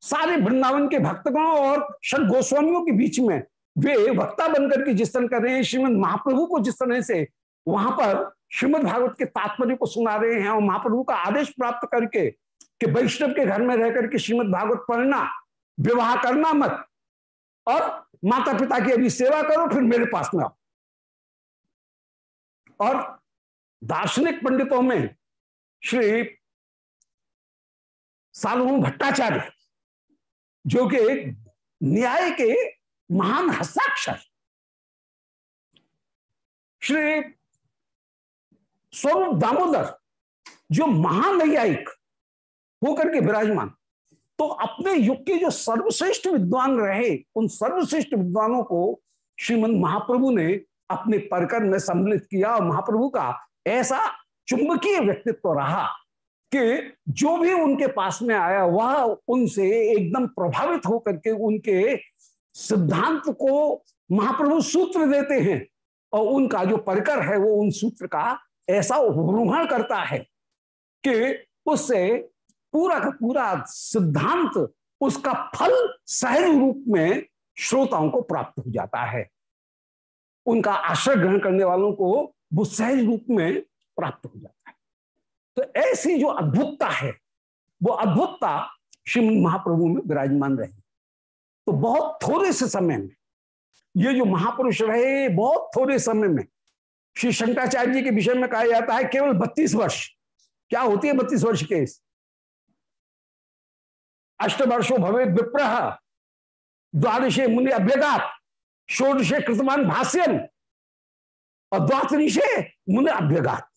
सारे वृंदावन के भक्तगणों और षड गोस्वामियों के बीच में वे वक्ता बनकर के जिस तरह कर रहे हैं, श्रीमद महाप्रभु को जिस तरह से वहाँ पर श्रीमद भागवत के तात्पर्य को सुना रहे हैं और महाप्रभु का आदेश प्राप्त करके कि वैष्णव के घर में रह करके श्रीमद भागवत पढ़ना, विवाह करना मत और माता पिता की अभी सेवा करो, फिर मेरे पास में आओ। और दार्शनिक पंडितों में श्री सार्वभौम भट्टाचार्य, जो कि न्याय के महान हस्ताक्षर, श्री स्वरूप दामोदर, जो महानैयायिक होकर के विराजमान तो अपने युग के जो सर्वश्रेष्ठ विद्वान रहे, उन सर्वश्रेष्ठ विद्वानों को श्रीमंत महाप्रभु ने अपने परकर में सम्मिलित किया और महाप्रभु का ऐसा चुंबकीय व्यक्तित्व रहा कि जो भी उनके पास में आया, वह उनसे एकदम प्रभावित होकर के उनके सिद्धांत को महाप्रभु सूत्र देते हैं और उनका जो परिकर है, वो उन सूत्र का ऐसा उपरोहण करता है कि उससे पूरा का पूरा सिद्धांत, उसका फल सहज रूप में श्रोताओं को प्राप्त हो जाता है। उनका आश्रय ग्रहण करने वालों को वो सहज रूप में प्राप्त हो जाता है। तो ऐसी जो अद्भुतता है, वो अद्भुतता श्रीमद महाप्रभु में विराजमान रही। तो बहुत थोड़े से समय में, ये जो महापुरुष रहे, बहुत थोड़े समय में श्री शंकराचार्य जी के विषय में कहा जाता है, केवल बत्तीस वर्ष। क्या होती है बत्तीस वर्ष के अष्ट वर्षो भवे विप्रह, द्वादशे मुनि अभ्यगात, षोडशे कृतमान भाष्यम और द्वात्रिशे मुनि अभ्यगात।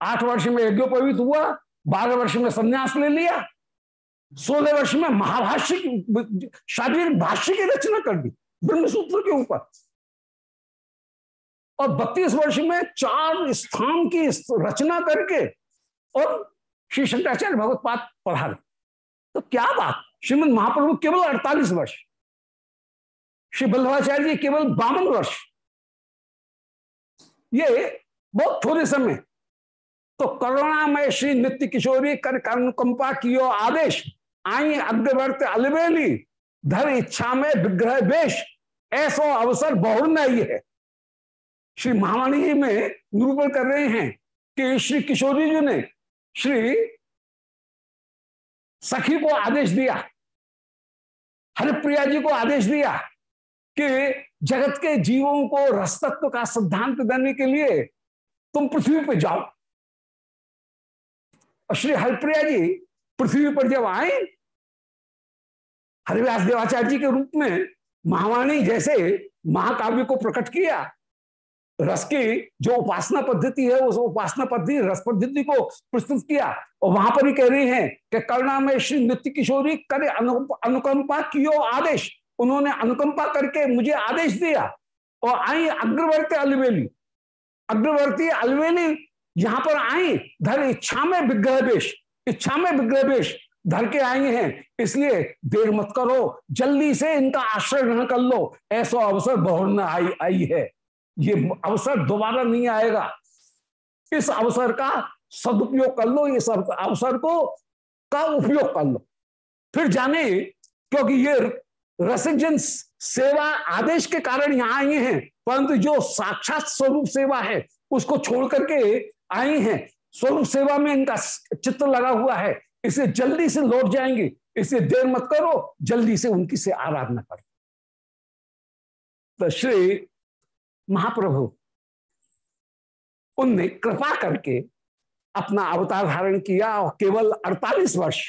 आठ वर्ष में यज्ञोपवीत हुआ, बारह वर्ष में संन्यास ले लिया, सोलह वर्ष में महाभाष्य शारीरिक भाष्य की रचना कर दी। ब्रह्मसूत्र के ऊपर। और बत्तीस वर्ष में चार स्थान की रचना करके और श्री शंकराचार्य भगवत पाठ पढ़ा तो क्या बात? श्रीमद महाप्रभु केवल अड़तालीस वर्ष। श्री बल्लभाचार्य जी केवल बावन वर्ष। ये बहुत थोड़े समय। तो करुणामय श्री नित्य किशोरी कर अनुकंपा कियो आदेश। आई अग्रवर्त अलबेली। धर इच्छा में विग्रह वेश। ऐसा अवसर बहुर नहीं है। श्री महावाणी जी में निरूपण कर रहे हैं कि श्री किशोरी जी ने श्री सखी को आदेश दिया, हरिप्रिया जी को आदेश दिया कि जगत के जीवों को रसतत्व का सिद्धांत देने के लिए तुम पृथ्वी पर जाओ। और श्री हरिप्रिया जी पृथ्वी पर जब आए, हरिव्यास देवाचार्य जी के रूप में महावाणी जैसे महाकाव्य को प्रकट किया, रस की जो उपासना पद्धति है, उस उपासना पद्धति, रस पद्धति को प्रस्तुत किया और वहाँ पर ही कह रही हैं कि करुणा में श्री नृत्य किशोरी करे अनुकंपा कियो आदेश। उन्होंने अनुकंपा करके मुझे आदेश दिया और आई अग्रवर्ती अलवेली। अग्रवर्ती अलवेली यहाँ पर आई, धर इच्छा में विग्रह वेश इच्छा में विग्रह वेश धर के आए हैं, इसलिए देर मत करो, जल्दी से इनका आश्रय ग्रहण कर लो। ऐसा अवसर बहु आई आई है। ये अवसर दोबारा नहीं आएगा। इस अवसर का सदुपयोग कर लो, इस अवसर को, का उपयोग कर लो। फिर जाने, क्योंकि ये रसिक सेवा आदेश के कारण यहाँ आई हैं, परंतु जो साक्षात स्वरूप सेवा है, उसको छोड़ करके आई हैं। स्वरूप सेवा में इनका चित्र लगा हुआ है। इसे जल्दी से लौट जाएँगे। इसे देर मत करो, जल्दी से उनकी से आराधना करो। तो श्री महाप्रभु, उनने कृपा करके अपना अवतार धारण किया और केवल 48 वर्ष,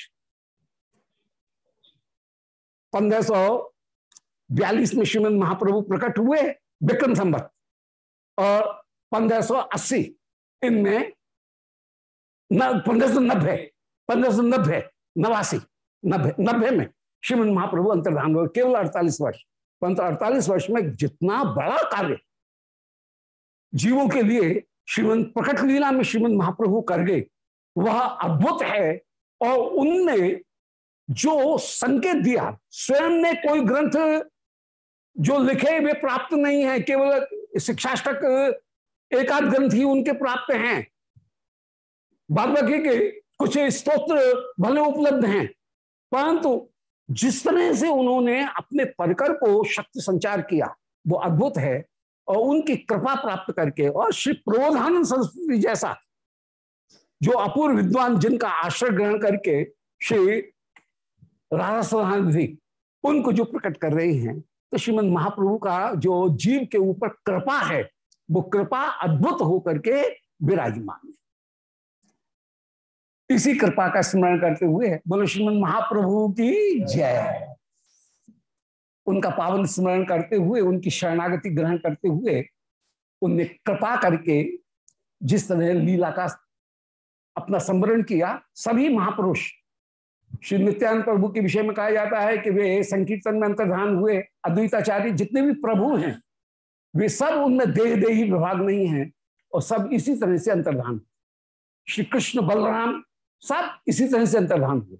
पंद्रह सौ बयालीस में श्रीमद महाप्रभु प्रकट हुए विक्रम संबत और पंद्रह सौ अस्सी, इनमें पंद्रह सौ नब्बे पंद्रह सौ नब्बे, नवासी, नब्बे नब्बे में श्रीमद महाप्रभु अंतर्धान हुए, केवल अड़तालीस वर्ष। परंतु अड़तालीस वर्ष में जितना बड़ा कार्य जीवों के लिए श्रीमंत प्रकट लीला में श्रीमंत महाप्रभु कर गए, वह अद्भुत है। और उनने जो संकेत दिया, स्वयं ने कोई ग्रंथ जो लिखे वे प्राप्त नहीं है, केवल शिक्षाष्टक, एकाध ग्रंथ ही उनके प्राप्त हैं। बाद के कुछ स्तोत्र भले उपलब्ध हैं, परंतु जिस तरह से उन्होंने अपने परिकर को शक्ति संचार किया, वो अद्भुत है, और उनकी कृपा प्राप्त करके, और श्री प्रोधानंद संस्कृति जैसा, जो अपूर्व विद्वान जिनका आश्रय ग्रहण करके श्री राधा जी उनको जो प्रकट कर रहे हैं तो श्रीमद महाप्रभु का जो जीव के ऊपर कृपा है, वो कृपा अद्भुत होकर के विराजमान है। इसी कृपा का स्मरण करते हुए बोलो श्रीमद महाप्रभु की जय। उनका पावन स्मरण करते हुए, उनकी शरणागति ग्रहण करते हुए, उनने कृपा करके जिस तरह लीला का अपना स्मरण किया, सभी महापुरुष, श्री नित्यानंद प्रभु के विषय में कहा जाता है कि वे संकीर्तन में अंतर्धान हुए, अद्वैताचार्य जितने भी प्रभु हैं, वे सब उनमें देह देही विभाग नहीं है और सब इसी तरह से अंतर्धान श्री कृष्ण बलराम सब इसी तरह से अंतर्धान हुए।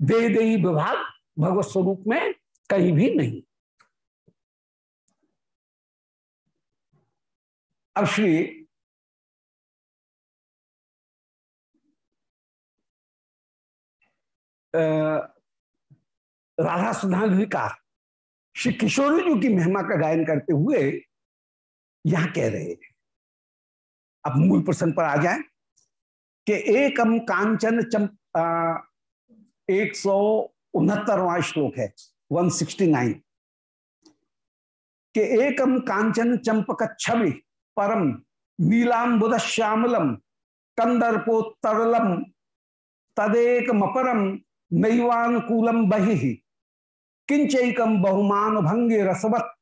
देह देही विभाग भगवत स्वरूप में कहीं भी नहीं। अब श्री राधा सुधांधि का श्री किशोर जी की महिमा का गायन करते हुए यहाँ कह रहे हैं। अब मूल प्रसंग पर आ जाए। कि एकम कांचन चम एक सौ उनहत्तरवा श्लोक है 169 के एकम कांचन चंपक छवि परम नीलांबुद श्यामलम कंदर्पोत्तरलम तदेक मपरम नैवानुकूलम बहि किंचकम बहुमान भंगे रसवत,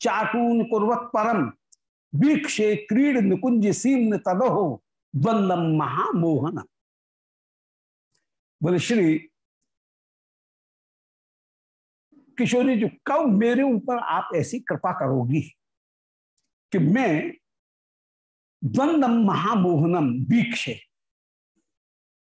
चाटून कुर्वत परम वीक्षे क्रीड निकुंज सीम तदहो द्वंदम महामोहन बोले, श्री किशोरी जी, कब मेरे ऊपर आप ऐसी कृपा करोगी कि मैं द्वंदम महामोहनम वीक्षे?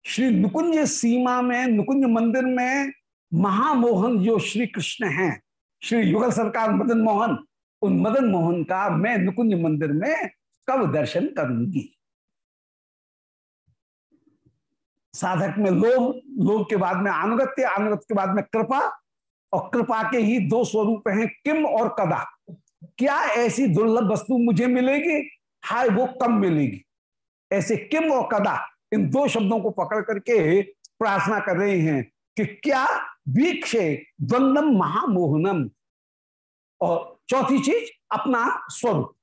श्री नुकुंज सीमा में, नुकुंज मंदिर में महामोहन जो श्री कृष्ण हैं, श्री युगल सरकार मदन मोहन, उन मदन मोहन का मैं नुकुंज मंदिर में कब दर्शन करूँगी? साधक में लोभ लोभ के बाद में अनुगत्य अनुगत्य के बाद में कृपा, और कृपा के ही दो स्वरूप हैं, किम और कदा। क्या ऐसी दुर्लभ वस्तु मुझे मिलेगी? हाय, वो कम मिलेगी। ऐसे किम और कदा, इन दो शब्दों को पकड़ करके प्रार्थना कर रहे हैं कि क्या वीक्षे द्वंदम महामोहनम। और चौथी चीज़, अपना स्वरूप।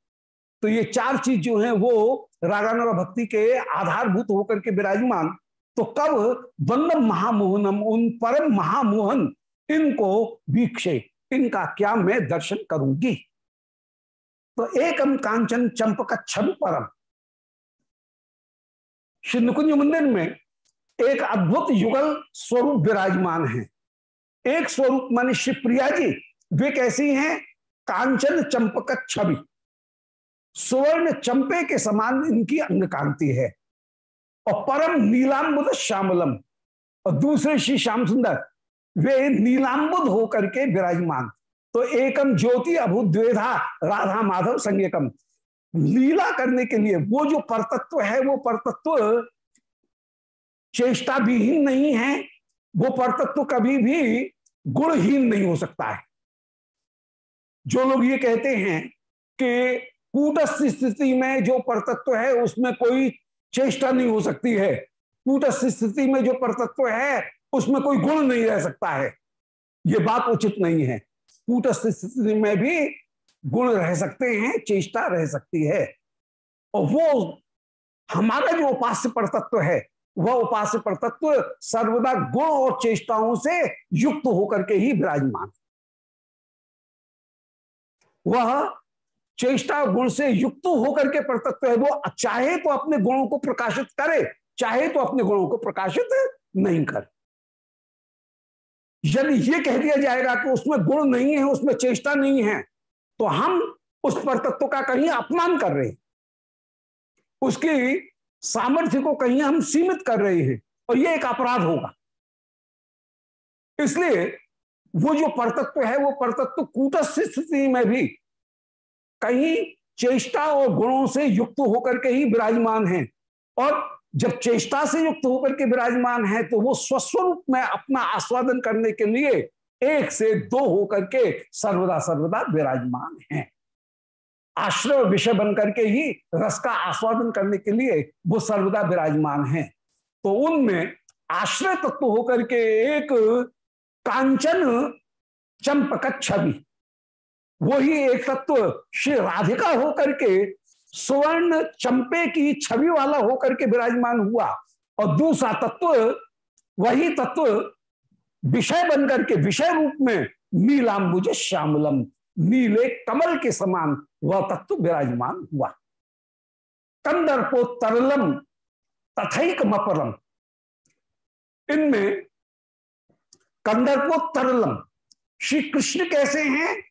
तो ये चार चीज़ जो है, वो रागानुरा भक्ति के आधारभूत होकर के विराजमान तो कब? द्वंदम महामोहनम, उन परम महामोहन, इनको वीक्षे, इनका क्या मैं दर्शन करूँगी? तो एकम कांचन चंपक छवि परम। श्री नुकुंज मंदिर में एक अद्भुत युगल स्वरूप विराजमान है। एक स्वरूप मानी शिवप्रिया जी, वे कैसी हैं? कांचन चंपक छवि सुवर्ण चंपे के समान इनकी अंग कांति है। और परम नीलाम्बुद श्यामलम। और दूसरे श्री श्याम सुंदर वे नीलाम्बुद होकर के विराजमान। तो एकम ज्योति अभुद्वेधा राधा माधव संज्ञकम लीला करने के लिए वो जो परतत्व है, वो परतत्व चेष्टा विहीन नहीं है, वो परतत्व कभी भी गुणहीन नहीं हो सकता है। जो लोग ये कहते हैं कि कूटस्थ स्थिति में जो परतत्व है, उसमें कोई चेष्टा नहीं हो सकती है। कूटस्थ स्थिति में जो परतत्व है, उसमें कोई गुण नहीं रह सकता है। ये बात उचित नहीं है। कूटस्थ स्थिति में भी गुण रह सकते हैं, चेष्टा रह सकती है। और वो हमारा जो उपास्य परतत्व है, वह उपास्य परतत्व सर्वदा गुण और चेष्टाओं से युक्त होकर के ही विराजमान वह चेष्टा गुण से युक्त होकर के परतत्व है वो। चाहे तो अपने गुणों को प्रकाशित करे, चाहे तो अपने गुणों को प्रकाशित नहीं करे। यदि ये कह दिया जाएगा कि उसमें गुण नहीं है, उसमें चेष्टा नहीं है तो हम उस परतत्व का कहीं अपमान कर रहे हैं। उसकी सामर्थ्य को कहीं हम सीमित कर रहे हैं, और ये एक अपराध होगा। इसलिए वो जो परतत्व है, वो परतत्व कूटस्थ स्थिति में भी कहीं चेष्टा और गुणों से युक्त होकर के ही विराजमान है। और जब चेष्टा से युक्त होकर के विराजमान है तो वो स्वस्वरूप में अपना आस्वादन करने के लिए एक से दो होकर के सर्वदा सर्वदा विराजमान है। आश्रय विषय बन करके ही रस का आस्वादन करने के लिए वो सर्वदा विराजमान है। तो उनमें आश्रय तत्व होकर के एक कांचन चंपक छवि वही एक तत्व श्री राधिका होकर के स्वर्ण चंपे की छवि वाला होकर के विराजमान हुआ। और दूसरा तत्व, वही तत्व विषय बनकर के विषय रूप में नीलाम्बुज श्यामलम, नीले कमल के समान वह तत्व विराजमान हुआ। कंदर्पो तरलम तथिक मपरम। इनमें कंदर्पो तरलम श्री कृष्ण कैसे हैं?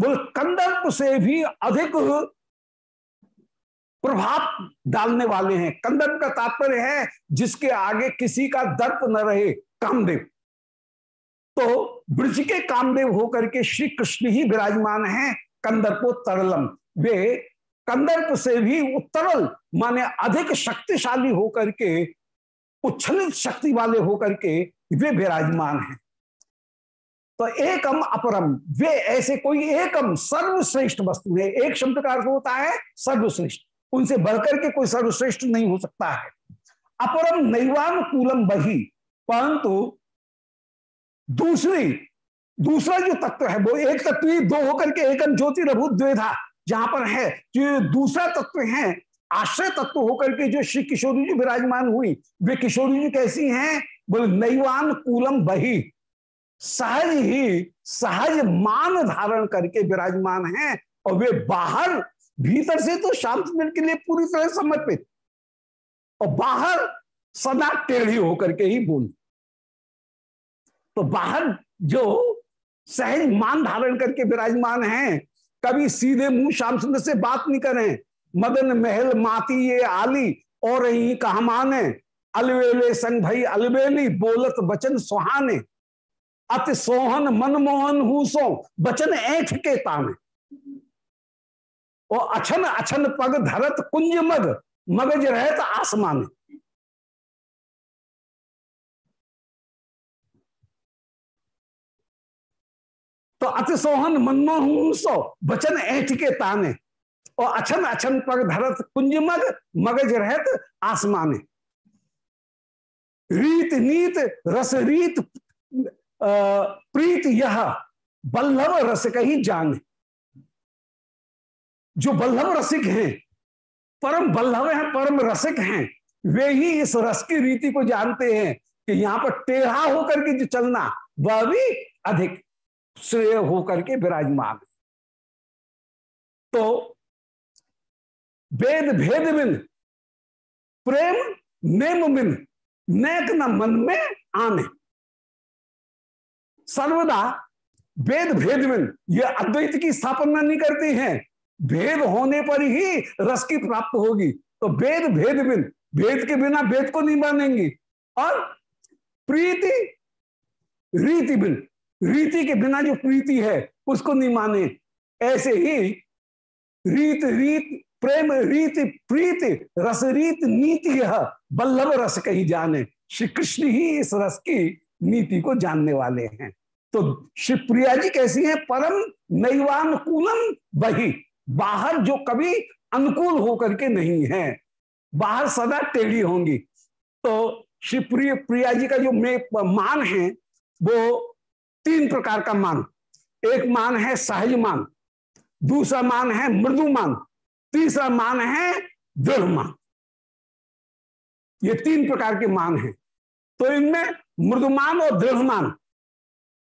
बोल, कंदर्प से भी अधिक प्रभाव डालने वाले हैं। कंदर्प का तात्पर्य है, जिसके आगे किसी का दर्प न रहे, कामदेव। तो ब्रज के कामदेव होकर के श्री कृष्ण ही विराजमान हैं कंदर्पो तरलम वे कंदर्प से भी उत्तरल, माने अधिक शक्तिशाली होकर के, उच्छलित शक्ति वाले होकर के वे विराजमान हैं। तो एकम अपरम, वे ऐसे कोई एकम, सर्वश्रेष्ठ वस्तु है। एक शब्द का अर्थ होता है सर्वश्रेष्ठ। उनसे बढ़कर के कोई सर्वश्रेष्ठ नहीं हो सकता है। अपरम नैवानुकूलम बही, परंतु दूसरी, दूसरा जो तत्व है, वो एक तत्व ही दो होकर के एकम ज्योति रभु द्वेधा जहाँ पर है, जो दूसरा तत्व है, आश्रय तत्व होकर के जो श्री किशोरी जी विराजमान हुई। वे किशोरी जी कैसी हैं? बोले नैवान कूलम बही। सहज ही सहज मान धारण करके विराजमान हैं और वे बाहर भीतर से तो शांत के लिए पूरी तरह समर्पित और बाहर सदा टेढ़ी होकर के ही बोल। तो बाहर जो सहज मान धारण करके विराजमान हैं, कभी सीधे मुँह श्याम सुंदर से बात नहीं करें। मदन महल माती ये आली और ही कहा माने अलवेले संग भाई अलवेली बोलत बचन सुहाने। अति सोहन मनमोहन हूसो, बचन ऐठ के ताने और अछन अछन पग धरत कुंज मग, मगज रहत आसमान तो अति सोहन मनमोहन सो बचन ऐठ के ताने और अछन अछन पग धरत कुंज मग, मगज रहत आसमाने रीत नीत, रस रीत प्रीत यह बल्लभ रस कही जान जो बल्लभ रसिक हैं, परम बल्लभ हैं, परम रसिक हैं, वे ही इस रस की रीति को जानते हैं कि यहाँ पर टेढ़ा होकर के जो चलना, वह भी अधिक श्रेय होकर के विराजमान तो वेद भेद बिन, प्रेम नेम बिन, नेक न मन में आने। सर्वदा वेद भेद भेदविन ये अद्वैत की स्थापना नहीं करती हैं। भेद होने पर ही रस की प्राप्त होगी। तो वेद भेद बिन भेद के बिना वेद को नहीं मानेंगी। और प्रीति, रीति बिन, रीति के बिना जो प्रीति है, उसको नहीं माने। ऐसे ही रीत रीत, प्रेम, रीति, प्रीति, रस, रीत, नीति यह बल्लभ रस कही जाने। श्री कृष्ण ही इस रस की नीति को जानने वाले हैं। तो शिवप्रिया जी कैसी हैं? परम नैवानुकूलम वही बाहर जो कभी अनुकूल होकर के नहीं है, बाहर सदा टेढ़ी होंगी। तो शिवप्रिय प्रिया जी का जो मान है, वो तीन प्रकार का मान। एक मान है सहज मान, दूसरा मान है मृदु मान, तीसरा मान है दृढ़ मान। ये तीन प्रकार के मान हैं। तो इनमें मृदुमान और दृढ़मान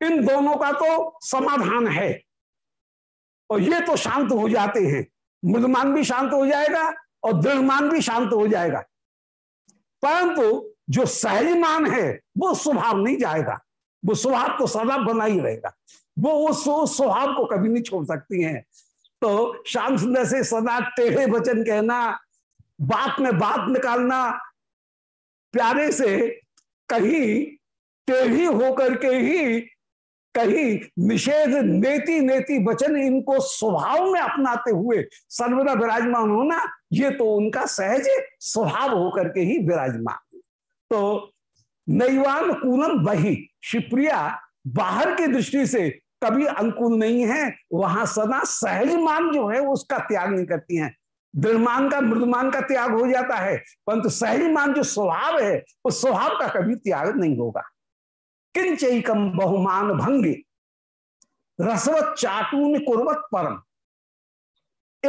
इन दोनों का तो समाधान है। और ये तो शांत हो जाते हैं। मृदमान भी शांत हो जाएगा और दृढ़मान भी शांत हो जाएगा। परंतु जो सहजमान है, वो स्वभाव नहीं जाएगा। वो स्वभाव तो सदा बना ही रहेगा। वो उस स्वभाव को कभी नहीं छोड़ सकती हैं। तो श्याम सुंदर से सदा टेढ़े वचन कहना, बात में बात निकालना, प्यारे से कहीं टेढ़ी होकर के ही कहीं निषेध, नेति नेति वचन इनको स्वभाव में अपनाते हुए सर्वदा विराजमान होना, ये तो उनका सहज स्वभाव होकर के ही विराजमान। तो नैवान कूलम वही शिवप्रिया बाहर की दृष्टि से कभी अनुकूल नहीं है, वहाँ सदा सहज मान जो है उसका त्याग नहीं करती हैं। दृढ़मान का मृदमान का त्याग हो जाता है, परंतु सहज मान जो स्वभाव है, उस स्वभाव का कभी त्याग नहीं होगा। किंचकम बहुमान भंगे रसवत चाटून कुर्वत परम।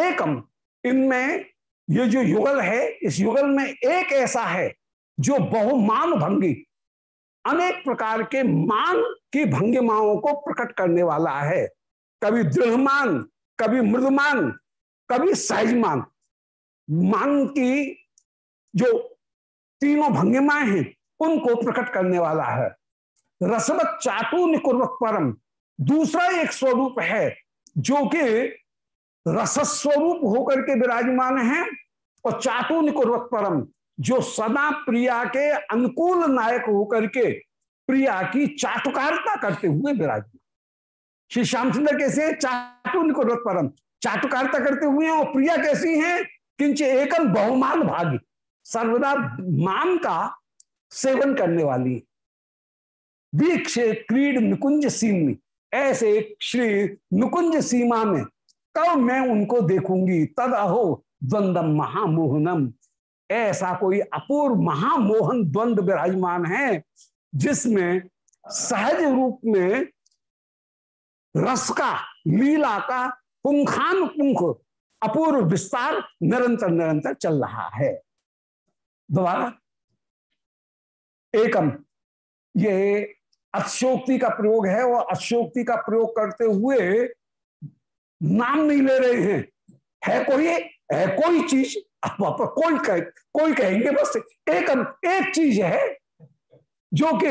एकम इनमें ये जो युगल है, इस युगल में एक ऐसा है, जो बहुमान भंगी अनेक प्रकार के मान की भंगिमाओं को प्रकट करने वाला है। कभी दृढ़मान, कभी मृदमान, कभी सहजमान मान की जो तीनों भंगिमाएँ हैं, उनको प्रकट करने वाला है। रसवत चाटू निकुर्वक परम। दूसरा एक स्वरूप है, जो कि रसस्वरूप होकर के विराजमान है और चाटू निकुर्वक परम, जो सदा प्रिया के अनुकूल नायक होकर के प्रिया की चाटुकारिता करते हुए विराजमान। श्री श्याम सुंदर कैसे चाटू निकुर्वक परम। चाटुकारिता करते हुए और प्रिया कैसी है? किंच एकम बहुमान भागी। सर्वदा मान का सेवन करने वाली दीक्षे क्रीड निकुंज सीमी। ऐसे श्री नुकुंज सीमा में कब मैं उनको देखूँगी? तद अहो द्वंदम महामोहनम। ऐसा कोई अपूर्व महामोहन द्वंद विराजमान है जिसमें सहज रूप में रस का, लीला का पुंखान पुंख अपूर्व विस्तार निरंतर निरंतर चल रहा है। दोबारा। एकम, ये अशोक्ति का प्रयोग है और अशोक्ति का प्रयोग करते हुए नाम नहीं ले रहे हैं। है कोई है कोई चीज़? आप कोई कह, कोई कहेंगे बस एक एक चीज़ है जो कि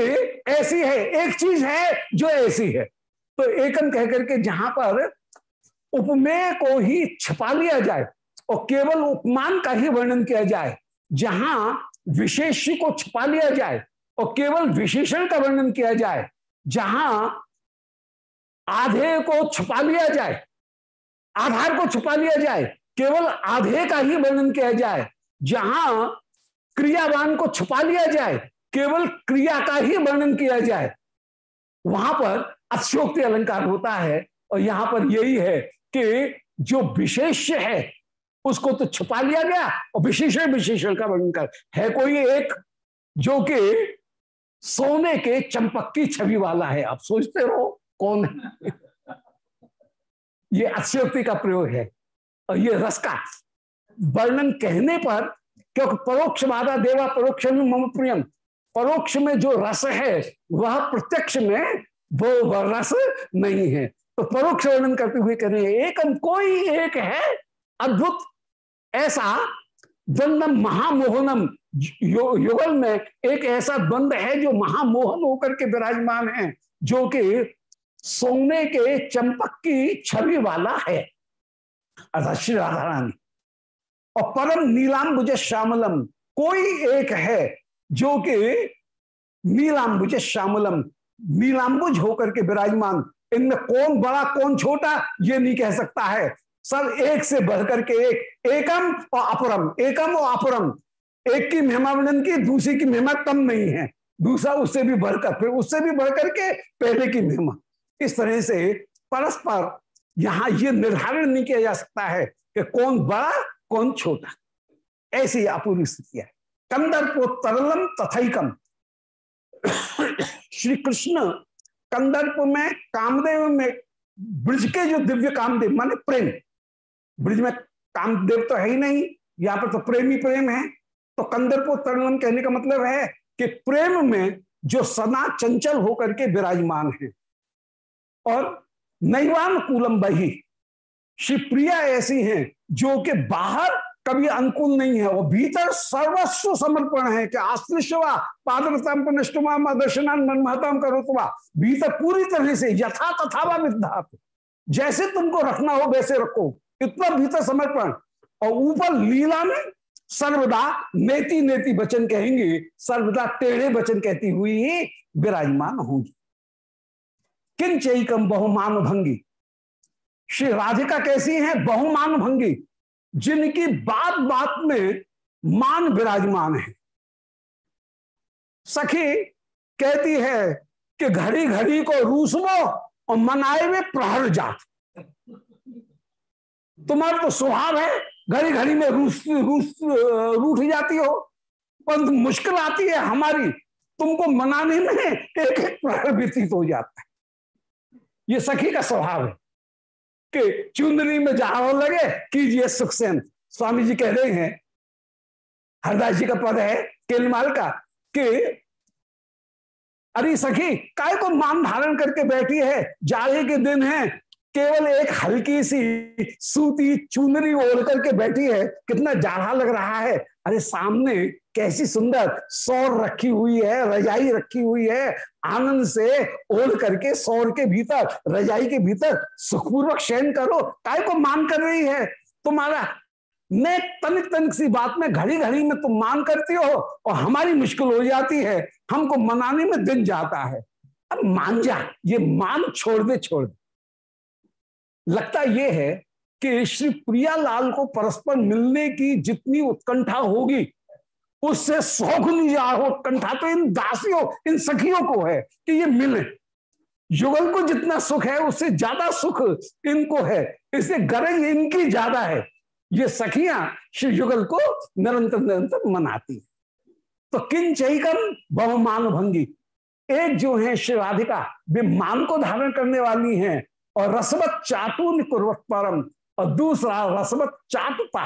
ऐसी है एक चीज़ है जो ऐसी है। तो एकम कह करके जहाँ पर उपमेय को ही छपा लिया जाए और केवल उपमान का ही वर्णन किया जाए जहाँ विशेष को छपा लिया जाए और केवल विशेषण का वर्णन किया जाए, जहाँ आधे को छुपा लिया जाए, आधार को छुपा लिया जाए, केवल आधे का ही वर्णन किया जाए, जहाँ क्रियावान को छुपा लिया जाए, केवल क्रिया का ही वर्णन किया जाए, वहाँ पर अशोक्ति अलंकार होता है, और यहाँ पर यही है कि जो विशेष है, उसको तो छुपा लिया गया, और विशेषण विशेषण का वर्णन कर, है कोई एक जो कि सोने के चंपक की छवि वाला है। आप सोचते रहो, कौन है? ये अक्षयोक्ति का प्रयोग है। और ये रस का वर्णन कहने पर, क्योंकि परोक्ष वादा देवा परोक्ष में मम प्रियम, परोक्ष में जो रस है, वह प्रत्यक्ष में वो रस नहीं है। तो परोक्ष वर्णन करते हुए कह रहे हैं, एकम कोई एक है, अद्भुत, ऐसा द्वंदम महामोहनम यो, युगल में एक ऐसा द्वंद है जो महामोहन होकर के विराजमान है जो कि सोने के चंपक की छवि वाला है। अर्थात श्री राधा रानी और परम नीलाम्बुज श्यामलम कोई एक है जो कि नीलाम्बुज श्यामलम नीलाम्बुज होकर के विराजमान। इनमें कौन बड़ा कौन छोटा ये नहीं कह सकता है। सब एक से बढ़कर के एक एकम और अपरम एकम और अपरम। एक की महिमा वर्णन की, दूसरी की महिमा कम नहीं है। दूसरा उससे भी बढ़कर, फिर उससे भी बढ़कर के पहले की महिमा। इस तरह से परस्पर यहाँ ये निर्धारण नहीं किया जा सकता है कि कौन बड़ा, कौन छोटा। ऐसी अपूर्व स्थिति है। कंदर्प तरलम तथैकम। श्री कृष्ण कंदर्प में, कामदेव में, ब्रज के जो दिव्य कामदेव, माने प्रेम। ब्रज में कामदेव तो है ही नहीं, यहाँ पर तो प्रेम ही प्रेम है। तो कंदर्प तरलम कहने का मतलब है कि प्रेम में जो सना चंचल होकर के विराजमान है। और नैवान कूलम बही, श्री प्रिया ऐसी हैं जो कि बाहर कभी अनुकूल नहीं है, वो भीतर सर्वस्व समर्पण है कि आश्लिशवा पादरताम दर्शनान मनमहताम करो तो भीतर पूरी तरह से यथा तथा विद्धात। जैसे तुमको रखना हो वैसे रखो। इतना भीतर समर्पण। और ऊपर लीला में सर्वदा नेति नेति वचन कहेंगे, सर्वदा टेढ़े वचन कहती हुई ही विराजमान होंगी। किंचकम बहुमान भंगी? श्री राधिका कैसी है? बहुमान भंगी, जिनकी बात बात में मान विराजमान है। सखी कहती है कि घड़ी घड़ी को रूसमो और मनाए में प्रहर जात। तुम्हारा तो स्वभाव है घड़ी घड़ी में रूस रूस, रूठ जाती हो, पर मुश्किल आती है हमारी। तुमको मनाने में एक एक प्रहर व्यतीत हो जाता है। ये सखी का स्वभाव है कि चुंदरी में जहाँ लगे, कीजिए सुखसेन स्वामी जी कह रहे हैं, हरदास जी का पद है केलमाल का, कि अरे सखी, काय को मान धारण करके बैठी है? जाड़े के दिन है केवल एक हल्की सी सूती चुनरी ओढ़ करके बैठी है, कितना जाड़ा लग रहा है। अरे, सामने कैसी सुंदर सौर रखी हुई है, रजाई रखी हुई है। आनंद से ओढ़ करके सौर के भीतर, रजाई के भीतर सुखपूर्वक शयन करो। काय को मान कर रही है? तुम्हारा, मैं तनिक तनिक सी बात में घड़ी घड़ी में तुम मान करती हो और हमारी मुश्किल हो जाती है। हमको मनाने में दिन जाता है। अब मान जा, ये मान छोड़ दे छोड़ दे लगता यह है कि श्री प्रियालाल को परस्पर मिलने की जितनी उत्कंठा होगी, उससे सौ गुनी उत्कंठा तो इन दासियों, इन सखियों को है कि ये मिले। युगल को जितना सुख है, उससे ज़्यादा सुख इनको है। इसलिए गरज इनकी ज़्यादा है। ये सखियाँ श्री युगल को निरंतर निरंतर मनाती तो किन चैकम बहुमान भंगी एक जो है श्री राधिका, वे मान को धारण करने वाली हैं। और रसवत चाटू निकुर्वत परम, और दूसरा रसवत चाटुता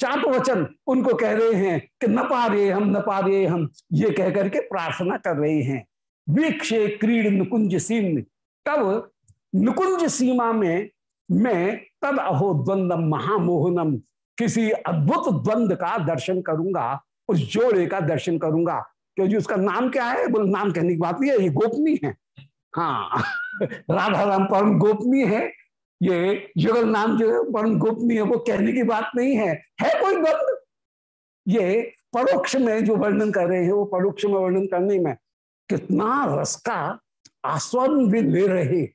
चाट वचन उनको कह रहे हैं कि न पा रहे हम, न पा रहे हम, ये कह करके प्रार्थना कर रहे हैं। वीक्षे क्रीड नुकुंज सीम। तब नुकुंज सीमा में मैं तद अहो द्वंद महामोहनम, किसी अद्भुत द्वंद का दर्शन करूँगा, उस जोड़े का दर्शन करूँगा। क्योंकि उसका नाम क्या है? बोल, नाम कहने की बात नहीं है, ये गोपनीय है। हाँ। राधा राम परम गोपनीय है। ये युगल नाम जो है, परम गोपनीय, वो कहने की बात नहीं है। है कोई द्वंद ये परोक्ष में जो वर्णन कर रहे हैं, वो परोक्ष में वर्णन करने में कितना रस का आस्वादन भी ले रहे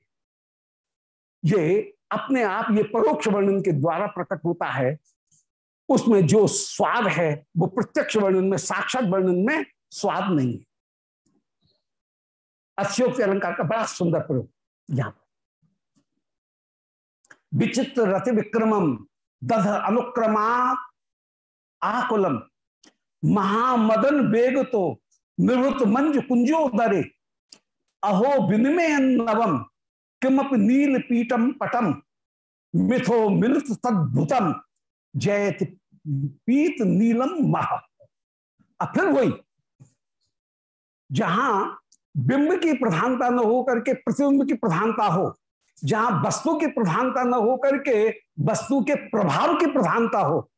ये अपने आप, ये परोक्ष वर्णन के द्वारा प्रकट होता है। उसमें जो स्वाद है, वो प्रत्यक्ष वर्णन में, साक्षात वर्णन में स्वाद नहीं है। अक्षोक्ति अलंकार का बड़ा सुंदर प्रयोग यहाँ विचित्र रति विक्रमम, दध अनुक्रमा आकुलम। महामदन वेग तो निवृत्त मंज कुंजो दरे। अहो विनिमय नवम, किमप नील पीटम पटम मिथो मिलत तद्भुतम जयत पीत नीलम महा। फिर वही, जहाँ बिंब की प्रधानता न हो करके प्रतिबिंब की प्रधानता हो, जहाँ वस्तु की प्रधानता न हो करके वस्तु के प्रभाव की प्रधानता हो,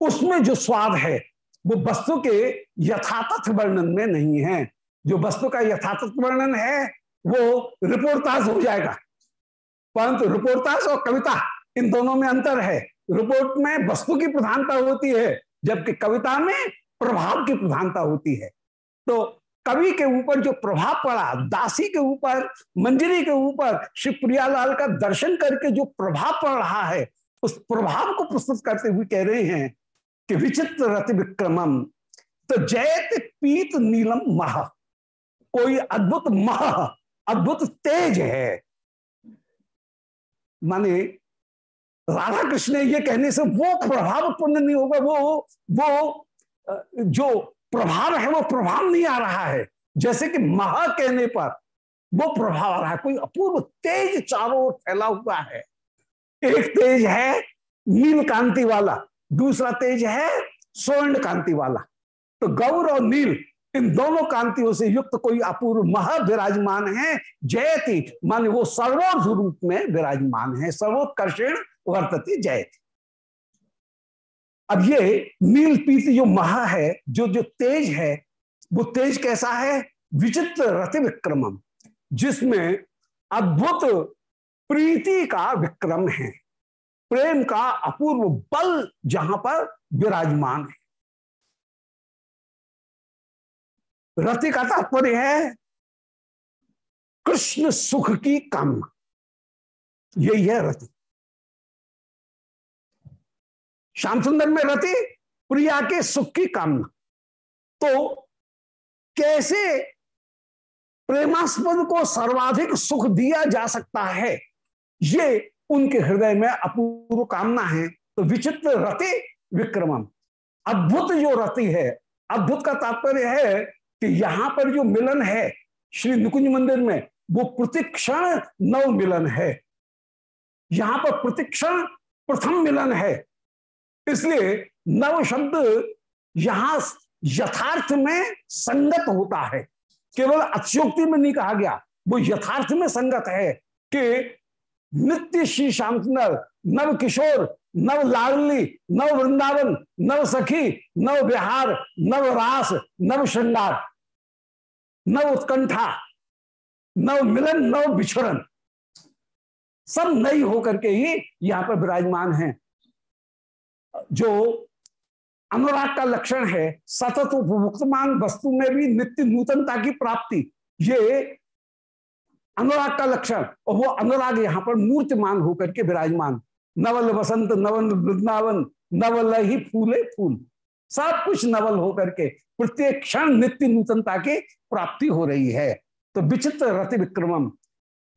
उसमें जो स्वाद है, वो वस्तु के यथातथ वर्णन में नहीं है। जो वस्तु का यथातथ वर्णन है, वो रिपोर्टाज हो जाएगा। परंतु रिपोर्टाज और कविता इन दोनों में अंतर है। रिपोर्ट में वस्तु की प्रधानता होती है, जबकि कविता में प्रभाव की प्रधानता होती है। तो कवि के ऊपर जो प्रभाव पड़ा, दासी के ऊपर, मंजरी के ऊपर, श्री प्रियालाल का दर्शन करके जो प्रभाव पड़ रहा है, उस प्रभाव को प्रस्तुत करते हुए कह रहे हैं कि विचित्र रति विक्रमम तो जयत पीत नीलम मह। कोई अद्भुत मह, अद्भुत तेज है। माने राधा कृष्ण ये कहने से वो प्रभाव उत्पन्न नहीं होगा, वो वो जो प्रभाव है, वो प्रभाव नहीं आ रहा है। जैसे कि महा कहने पर वो प्रभाव आ रहा है। कोई अपूर्व तेज चारों ओर फैला हुआ है। एक तेज है नील कांति वाला, दूसरा तेज है स्वर्ण कांति वाला। तो गौर और नील, इन दोनों कांतियों से युक्त कोई अपूर्व महा विराजमान है? जयति, मान वो सर्वोध रूप में विराजमान है। सर्वोत्कर्षण वर्तती जयति। अब ये नील पीत जो महा है, जो जो तेज है, वो तेज कैसा है? विचित्र रति विक्रमम, जिसमें अद्भुत प्रीति का विक्रम है। प्रेम का अपूर्व बल जहाँ पर विराजमान है। रति का तात्पर्य है, कृष्ण सुख की कामना। यही है रति। श्याम सुंदर में रति प्रिया के सुख की कामना। तो कैसे प्रेमास्पद को सर्वाधिक सुख दिया जा सकता है, ये उनके हृदय में अपूर्व कामना है। तो विचित्र रति विक्रमम। अद्भुत जो रति है, अद्भुत का तात्पर्य है कि यहाँ पर जो मिलन है, श्री निकुंज मंदिर में, वो प्रतिक्षण नव मिलन है। यहाँ पर प्रतिक्षण प्रथम मिलन है। इसलिए नव शब्द यहाँ यथार्थ में संगत होता है। केवल अत्योक्ति में नहीं कहा गया, वो यथार्थ में संगत है कि नित्य श्री सुंदर नव किशोर, नव लाडली, नव वृंदावन, नव सखी, नव विहार नव रास, नव श्रृंगार, नव उत्कंठा, नव मिलन, नव बिछड़न। सब नई होकर के ही यहाँ पर विराजमान है। जो अनुराग का लक्षण है, सतत उपभुक्तमान वस्तु में भी नित्य नूतनता की प्राप्ति, ये अनुराग का लक्षण, और वो अनुराग यहाँ पर मूर्तिमान होकर के विराजमान। नवल वसंत, नवल वृंदावन, नवल ही फूले फूल। सब कुछ नवल होकर के, प्रत्येक क्षण नित्य नूतनता की प्राप्ति हो रही है। तो विचित्र रति विक्रमम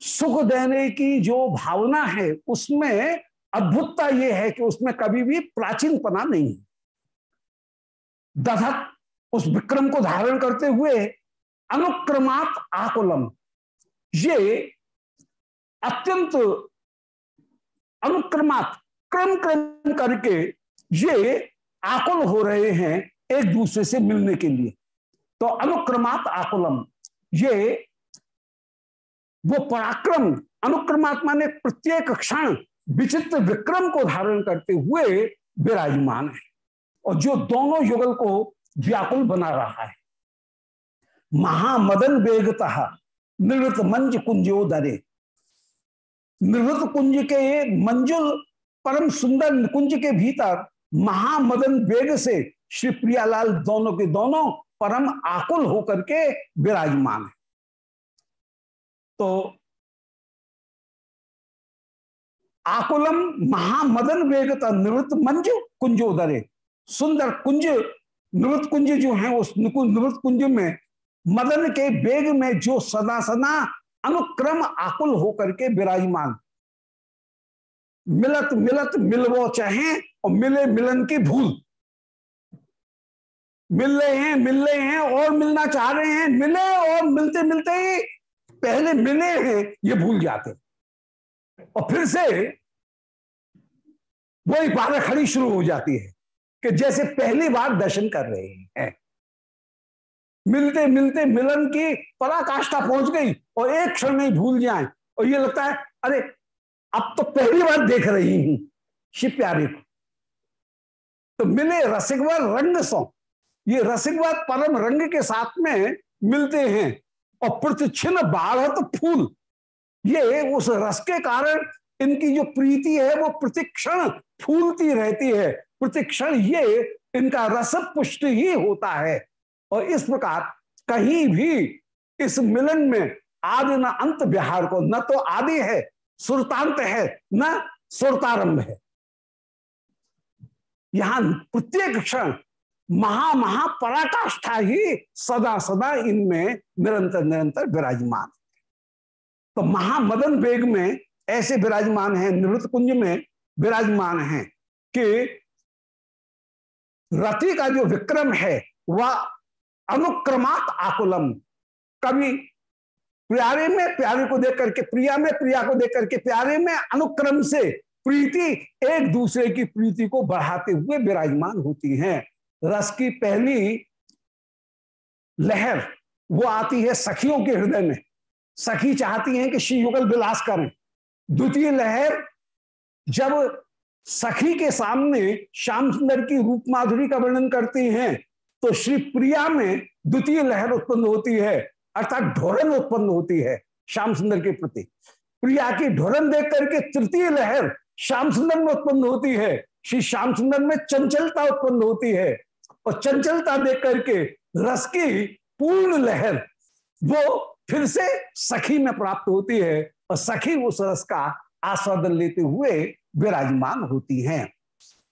सुख देने की जो भावना है, उसमें अद्भुतता यह है कि उसमें कभी भी प्राचीनपना नहीं है। दधक उस विक्रम को धारण करते हुए अनुक्रमात आकुलम। ये अत्यंत अनुक्रमात, क्रम क्रम करके ये आकुल हो रहे हैं एक दूसरे से मिलने के लिए। तो अनुक्रमात आकुलम, ये वो पराक्रम, अनुक्रमात्मा ने प्रत्येक क्षण विचित्र विक्रम को धारण करते हुए विराजमान है। और जो दोनों युगल को व्याकुल बना रहा है। महामदन वेगता निवृत्त मंज कुंजोदरे निवृत्त कुंज के मंजुल परम सुंदर कुंज के भीतर महामदन वेग से श्री प्रियालाल दोनों के दोनों परम आकुल होकर के विराजमान है। तो आकुलम महामदन वेगता निवृत्त मंजु कुंजोदरे सुंदर कुंज निवृत्त कुंज जो है, उस निवृत्त कुंज में, मदन के वेग में जो सदा सदा अनुक्रम आकुल होकर के विराजमान। मिलत मिलत मिलवो चाहे और मिले मिलन की भूल। मिल रहे हैं, मिल रहे हैं और मिलना चाह रहे हैं, मिले और मिलते मिलते ही पहले मिले हैं, ये भूल जाते। और फिर से वही बारह खड़ी शुरू हो जाती है कि जैसे पहली बार दर्शन कर रहे हैं। मिलते मिलते मिलन की पराकाष्ठा पहुँच गई और एक क्षण में भूल जाए। और ये लगता है, अरे, अब तो पहली बार देख रही हूँ शिव प्यारे को। तो मिले रसिकवर रंग सौ। ये रसिकवा परम रंग के साथ में मिलते हैं और प्रतिक्षण बाढ़ तो फूल। ये उस रस के कारण इनकी जो प्रीति है, वो प्रतिक्षण फूलती रहती है। प्रतिक्षण ये इनका रस पुष्ट ही होता है। और इस प्रकार कहीं भी इस मिलन में आदि न अंत बिहार को, न तो आदि है, सुरतांत है, न सुरतारंभ है। यहाँ प्रत्येक क्षण महा महा पराकाष्ठा ही सदा सदा इनमें निरंतर निरंतर विराजमान। तो महामदन वेग में ऐसे विराजमान है, निवृत्त कुंज में विराजमान है कि रति का जो विक्रम है, वह अनुक्रमात आकुलम। कभी प्यारे में प्यारे को देख करके, प्रिया में प्रिया को देख करके, प्यारे में अनुक्रम से प्रीति एक दूसरे की प्रीति को बढ़ाते हुए विराजमान होती है। रस की पहली लहर वो आती है सखियों के हृदय में। सखी चाहती हैं कि श्री युगल विलास करें। द्वितीय लहर, जब सखी के सामने श्याम सुंदर की रूप माधुरी का वर्णन करती हैं तो श्री प्रिया में द्वितीय लहर उत्पन्न होती है, अर्थात ढोरन उत्पन्न होती है श्याम सुंदर के प्रति। प्रिया की ढोरन देख करके तृतीय लहर श्याम सुंदर में उत्पन्न होती है, श्री श्याम सुंदर में चंचलता उत्पन्न होती है, और चंचलता देख करके रस की पूर्ण लहर, वो फिर से सखी में प्राप्त होती है और सखी उस रस का आस्वादन लेते हुए विराजमान होती हैं।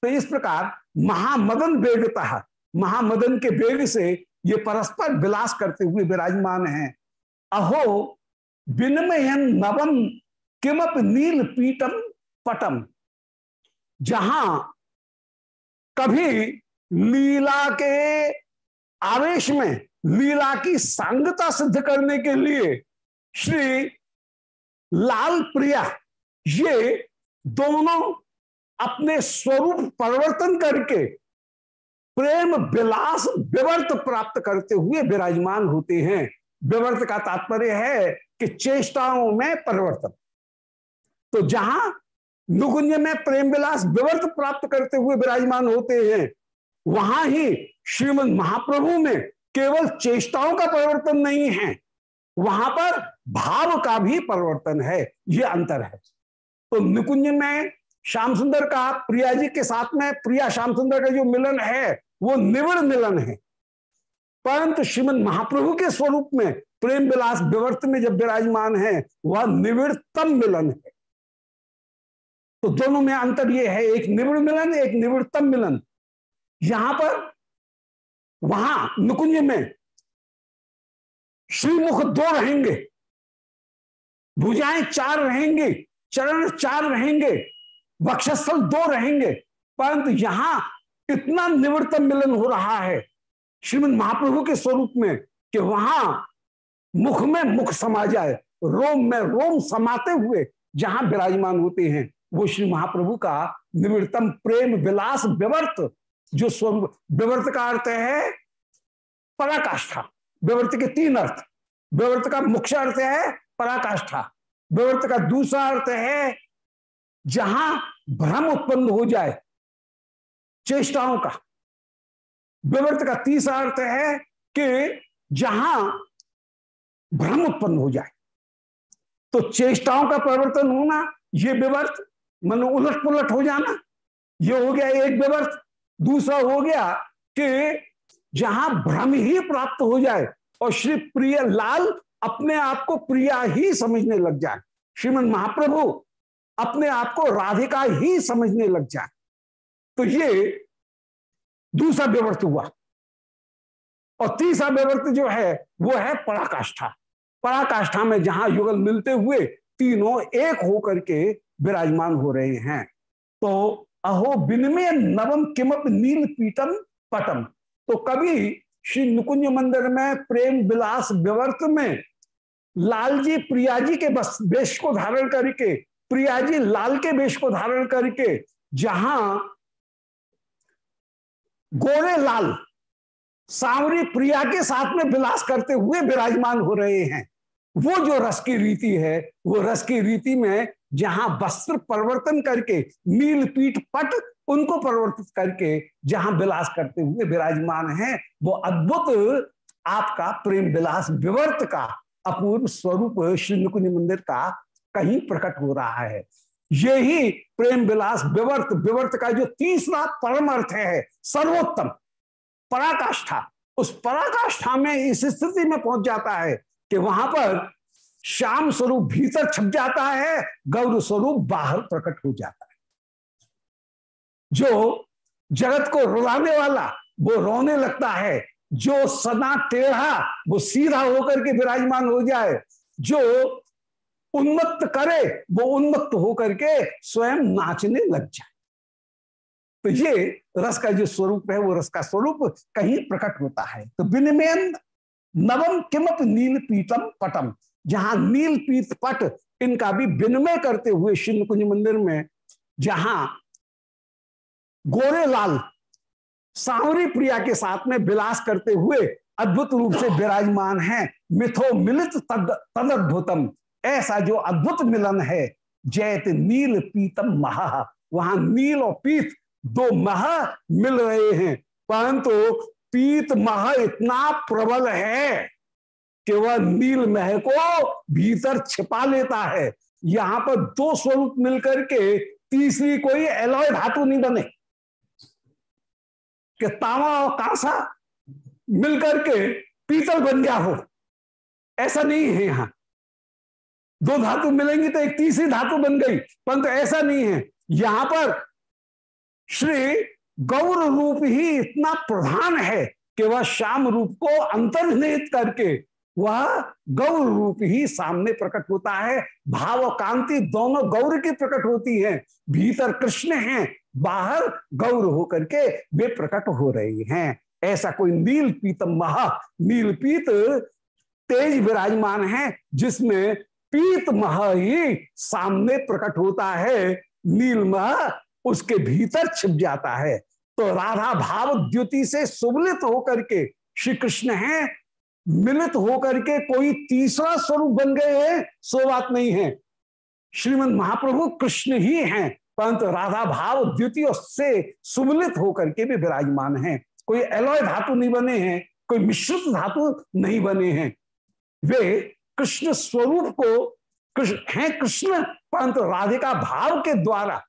तो इस प्रकार महामदन वेगता, महामदन के वेग से ये परस्पर विलास करते हुए विराजमान हैं। अहो विनमय नवम किमप नील पीटम पटम, जहाँ कभी लीला के आवेश में लीला की सांगता सिद्ध करने के लिए श्री लाल प्रिया ये दोनों अपने स्वरूप परिवर्तन करके प्रेम, विलास, विवर्त प्राप्त करते हुए विराजमान होते हैं। विवर्त का तात्पर्य है कि चेष्टाओं में परिवर्तन। तो जहाँ नुकुंज में प्रेम, विलास, विवर्त प्राप्त करते हुए विराजमान होते हैं, वहाँ ही श्रीमद महाप्रभु में केवल चेष्टाओं का परिवर्तन नहीं है, वहाँ पर भाव का भी परिवर्तन है, ये अंतर है। तो निकुंज में श्याम सुंदर का, प्रिया जी के साथ में प्रिया श्याम सुंदर का जो मिलन है, वो निवड़ मिलन है। परंतु श्रीमद महाप्रभु के स्वरूप में प्रेम विलास विवर्त में जब विराजमान है, वह निवृत्तम मिलन है। तो दोनों में अंतर यह है, एक निवृण मिलन, एक निवृत्तम मिलन। यहाँ पर वहाँ नुकुंज में श्रीमुख दो रहेंगे। भुजाएँ चार रहेंगी, चरण चार रहेंगे, वक्षस्थल दो रहेंगे, परंतु यहाँ इतना निवृत्त मिलन हो रहा है श्रीमद महाप्रभु के स्वरूप में कि वहाँ मुख में मुख समा जाए, रोम में रोम समाते हुए जहाँ विराजमान होते हैं, वो श्री महाप्रभु का निवृत्तम प्रेम विलास विवर्त जो स्वरूप विवर्त का अर्थ है पराकाष्ठा। विवर्त के तीन अर्थ। विवर्त का मुख्य अर्थ है पराकाष्ठा। विवर्त का दूसरा अर्थ है जहाँ भ्रम उत्पन्न हो जाए चेष्टाओं का। विवर्त का तीसरा अर्थ है कि जहाँ भ्रम उत्पन्न हो जाए। तो चेष्टाओं का परिवर्तन होना, ये विवर्त, मन उलट पुलट हो जाना, ये हो गया एक विवर्त। दूसरा हो गया कि जहाँ भ्रम ही प्राप्त हो जाए और श्री प्रिय लाल अपने आप को प्रिया ही समझने लग जाए। श्रीमद महाप्रभु अपने आप को राधिका ही समझने लग जाए। तो ये दूसरा विवर्त हुआ। और तीसरा विवर्त जो है, वो है पराकाष्ठा। पराकाष्ठा में जहाँ युगल मिलते हुए तीनों एक होकर के विराजमान हो रहे हैं। तो अहो विनिमय नवम किमप नील पीतम पटम। तो कभी श्री नुकुंज मंदिर में प्रेम विलास विवर्त में लाल जी प्रिया के बस वेश को धारण करके प्रिया जी लाल के वेश को धारण करके, जहाँ गोरे लाल सांवरी प्रिया के साथ में विलास करते हुए विराजमान हो रहे हैं। वो जो रस की रीति है, वो रस की रीति में जहाँ वस्त्र परिवर्तन करके, नील पीठ पट उनको परिवर्तित करके जहाँ विलास करते हुए विराजमान है, वो अद्भुत आपका प्रेम विलास विवर्त का अपूर्व स्वरूप श्री नुकुंज मंदिर का कहीं प्रकट हो रहा है। यही प्रेम विलास विवर्त विवर्त का जो तीसरा परम अर्थ है सर्वोत्तम, पराकाष्ठा। उस पराकाष्ठा में इस स्थिति में पहुँच जाता है कि वहाँ पर श्याम स्वरूप भीतर छप जाता है, गौर स्वरूप बाहर प्रकट हो जाता है। जो जगत को रुलाने वाला, वो रोने लगता है। जो सदा टेढ़ा, वो सीधा होकर के विराजमान हो जाए। जो उन्मत्त करे, वो उन्मत्त होकर के स्वयं नाचने लग जाए। तो ये रस का जो स्वरूप है, वो रस का स्वरूप कहीं प्रकट होता है। तो विनिमय नवम किमत नील पीतम पटम। जहाँ नील पीत पट इनका भी विनिमय करते हुए शिव कुंज मंदिर में, जहाँ गोरे लाल सांवरी प्रिया के साथ में विलास करते हुए अद्भुत रूप से विराजमान है, मिथो मिलित तद तदद्भुतम। ऐसा जो अद्भुत मिलन है, जैत नील पीतम महा। वहाँ नील और पीत दो मह मिल रहे हैं, परंतु पीत मह इतना प्रबल है कि वह नील मह को भीतर छिपा लेता है। यहाँ पर दो स्वरूप मिलकर के तीसरी कोई एलॉय धातु नहीं बने। कि तावा और कांसा मिलकर के पीतल बन गया हो। ऐसा नहीं है यहाँ। दो धातु मिलेंगी तो एक तीसरी धातु बन गई, परंतु ऐसा नहीं है। यहाँ पर श्री गौर रूप ही इतना प्रधान है कि वह श्याम रूप को अंतर्निहित करके वह गौर रूप ही सामने प्रकट होता है। भाव कांति दोनों गौर की प्रकट होती है। भीतर कृष्ण हैं, बाहर गौर होकर के वे प्रकट हो रहे हैं। ऐसा कोई नील पीतम महा नील पीत तेज विराजमान है, जिसमें पीत मह ही सामने प्रकट होता है। नील मह उसके भीतर छिप जाता है। तो राधा भाव द्युति से सुबलित होकर के श्री कृष्ण है, मिलित होकर के कोई तीसरा स्वरूप बन गए हैं, सो बात नहीं है। श्रीमद महाप्रभु कृष्ण ही हैं, परंतु राधा भाव द्वितीय से सुमिलित होकर के भी विराजमान हैं। कोई एलॉय धातु नहीं बने हैं, कोई मिश्रित धातु नहीं बने हैं। वे कृष्ण स्वरूप को, कृष्ण हैं कृष्ण, परंतु राधिका भाव के द्वारा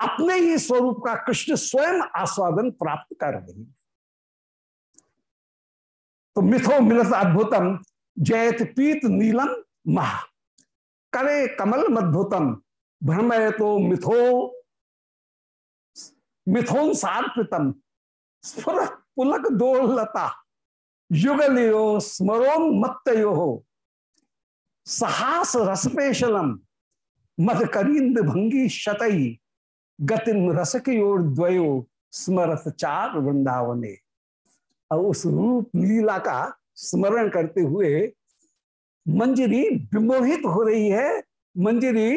अपने ही स्वरूप का कृष्ण स्वयं आस्वादन प्राप्त कर रही है। तो मिथो मिलत अद्भुतम, जयत पीत नीलम महा। करे कमल मद्भुतम भ्रमय तो मिथो, मिथोन सार्पितम, स्फुर पुलक दोलता। युगलियो स्मरोन मत्तयो, सहास रसपेशलम मध करींद भंगी शतई गतिम रसक योर द्वयो स्मरत चार वृंदावने और उस रूप लीला का स्मरण करते हुए मंजरी विमोहित हो रही है। मंजरी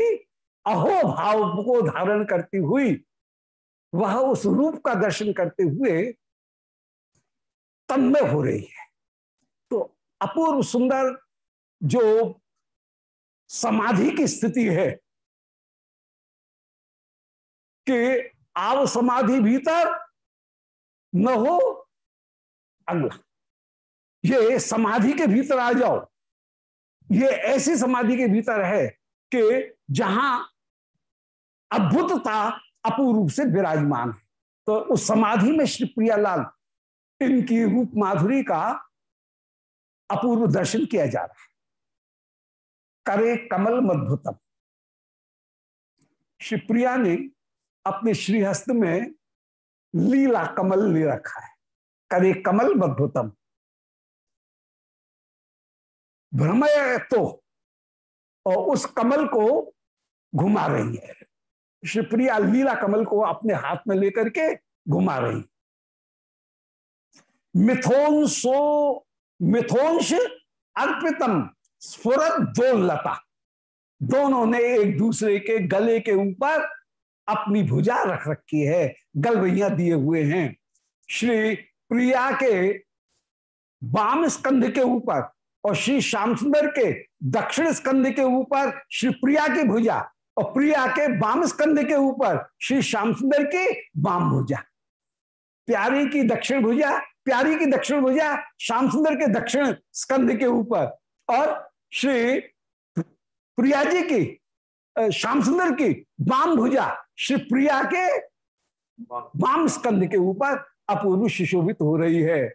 अहो भाव को धारण करती हुई, वह उस रूप का दर्शन करते हुए तन्मय हो रही है। तो अपूर्व सुंदर जो समाधि की स्थिति है कि आव समाधि भीतर न हो, अगला। ये समाधि के भीतर आ जाओ। ये ऐसी समाधि के भीतर है कि जहाँ अद्भुतता अपूर्व से विराजमान है। तो उस समाधि में श्री प्रियालाल, इनकी रूप माधुरी का अपूर्व दर्शन किया जा रहा है। करे कमल मद्भुतम। श्री प्रिया ने अपने श्रीहस्त में लीला कमल ले रखा है। करे कमल मद्भुतम भ्रमय तो और उस कमल को घुमा रही है। शिवप्रिया लीला कमल को अपने हाथ में लेकर के घुमा रही। मिथोन सो मिथोंश अर्पितम स्फुरत दो लता। दोनों ने एक दूसरे के गले के ऊपर अपनी भुजा रख रखी है, गलवैया दिए हुए हैं। श्री प्रिया के वाम स्कंध के ऊपर और श्री श्याम सुंदर के दक्षिण स्कंध के ऊपर श्री प्रिया की भुजा और प्रिया के वाम स्कंध के ऊपर श्री श्याम सुंदर की वाम भुजा। प्यारी की दक्षिण भुजा, प्यारी की दक्षिण भुजा, श्याम सुंदर के दक्षिण स्कंध के ऊपर और श्री प्रिया जी की श्याम सुंदर की वाम भुजा श्री प्रिया के वाम स्कंध के ऊपर अपूर्व सुशोभित हो रही है।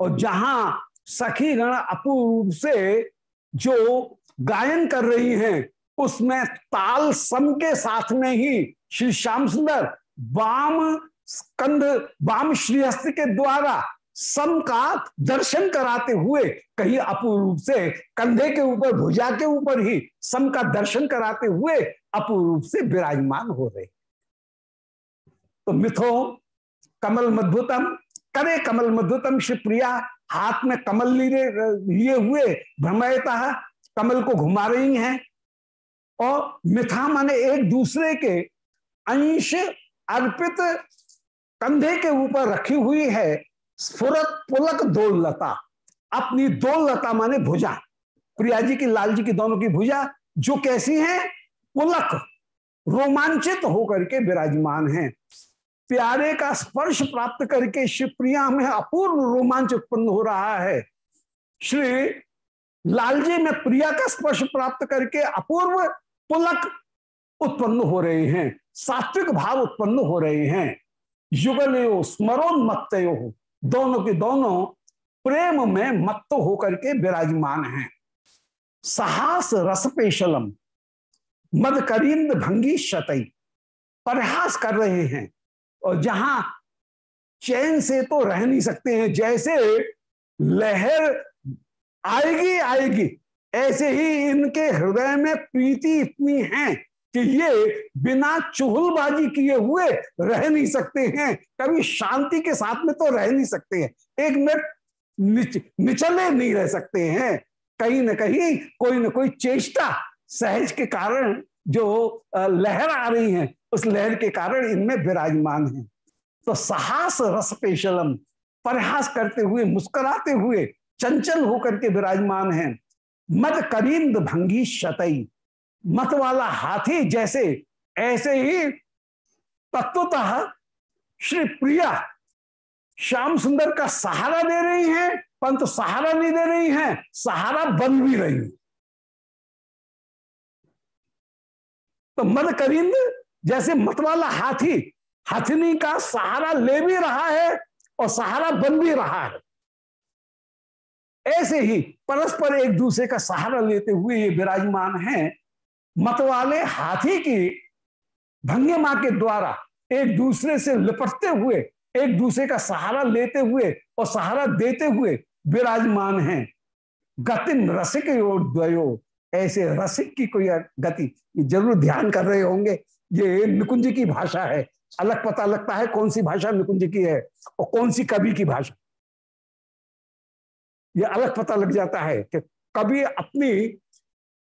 और जहाँ सखी गण अपूर्व से जो गायन कर रही हैं, उसमें ताल सम के साथ में ही श्री श्याम सुंदर वाम स्कंध वाम श्रीहस्त के द्वारा सम का दर्शन कराते हुए कहीं अपूर्व से कंधे के ऊपर, भुजा के ऊपर ही सम का दर्शन कराते हुए अपूर्व से विराजमान हो रहे। तो मिथो, कमल मधुतम, करे कमल मधुतम शिवप्रिया, हाथ में कमल लिए हुए भ्रमयता कमल को घुमा रही हैं। और मिथा माने एक दूसरे के अंश अर्पित कंधे के ऊपर रखी हुई है स्फुरत पुलक दोलता। अपनी दोलता माने भुजा। प्रिया जी की लाल जी की दोनों की भुजा, जो कैसी है? पुलक। रोमांचित होकर के विराजमान है। प्यारे का स्पर्श प्राप्त करके शिवप्रिया में अपूर्व रोमांच उत्पन्न हो रहा है। श्री लालजी में प्रिया का स्पर्श प्राप्त करके अपूर्व पुलक उत्पन्न हो रहे हैं। सात्विक भाव उत्पन्न हो रहे हैं। युगल स्मरोन्मत्त दोनों के दोनों प्रेम में मत्त होकर के विराजमान हैं। साहस रस पेशलम मद करिंद भंगी शतई प्रयास कर रहे हैं। और जहाँ चैन से तो रह नहीं सकते हैं, जैसे लहर आएगी आएगी, ऐसे ही इनके हृदय में प्रीति इतनी है। कि ये बिना चुहलबाजी किए हुए रह नहीं सकते हैं। कभी शांति के साथ में तो रह नहीं सकते हैं। एक मिनट निच, निचले नहीं रह सकते हैं। कहीं ना कहीं कोई ना कोई चेष्टा सहज के कारण जो लहर आ रही है उस लहर के कारण इनमें विराजमान है। तो साहस रस पेशलम प्रयास करते हुए मुस्कुराते हुए चंचल होकर के विराजमान है। मद करिंद भंगी शतई मत वाला हाथी जैसे, ऐसे ही तत्वतः श्री प्रिया श्याम सुंदर का सहारा दे रही हैं परंतु सहारा नहीं दे रही हैं, सहारा बन भी रही तो मद करिंद जैसे मतवाला हाथी, हथनी का सहारा ले भी रहा है और सहारा बन भी रहा है। ऐसे ही परस्पर एक दूसरे का सहारा लेते हुए ये विराजमान हैं मतवाले हाथी की भंगे माँ के द्वारा एक दूसरे से लिपटते हुए, एक दूसरे का सहारा लेते हुए और सहारा देते हुए विराजमान हैं। गतिम रसिक और द्वयो, ऐसे रसिक की कोई गति ज़रूर ध्यान कर रहे होंगे। ये निकुंज की भाषा है। अलग पता लगता है कौन सी भाषा निकुंज की है और कौन सी कवि की भाषा। ये अलग पता लग जाता है कि कवि अपनी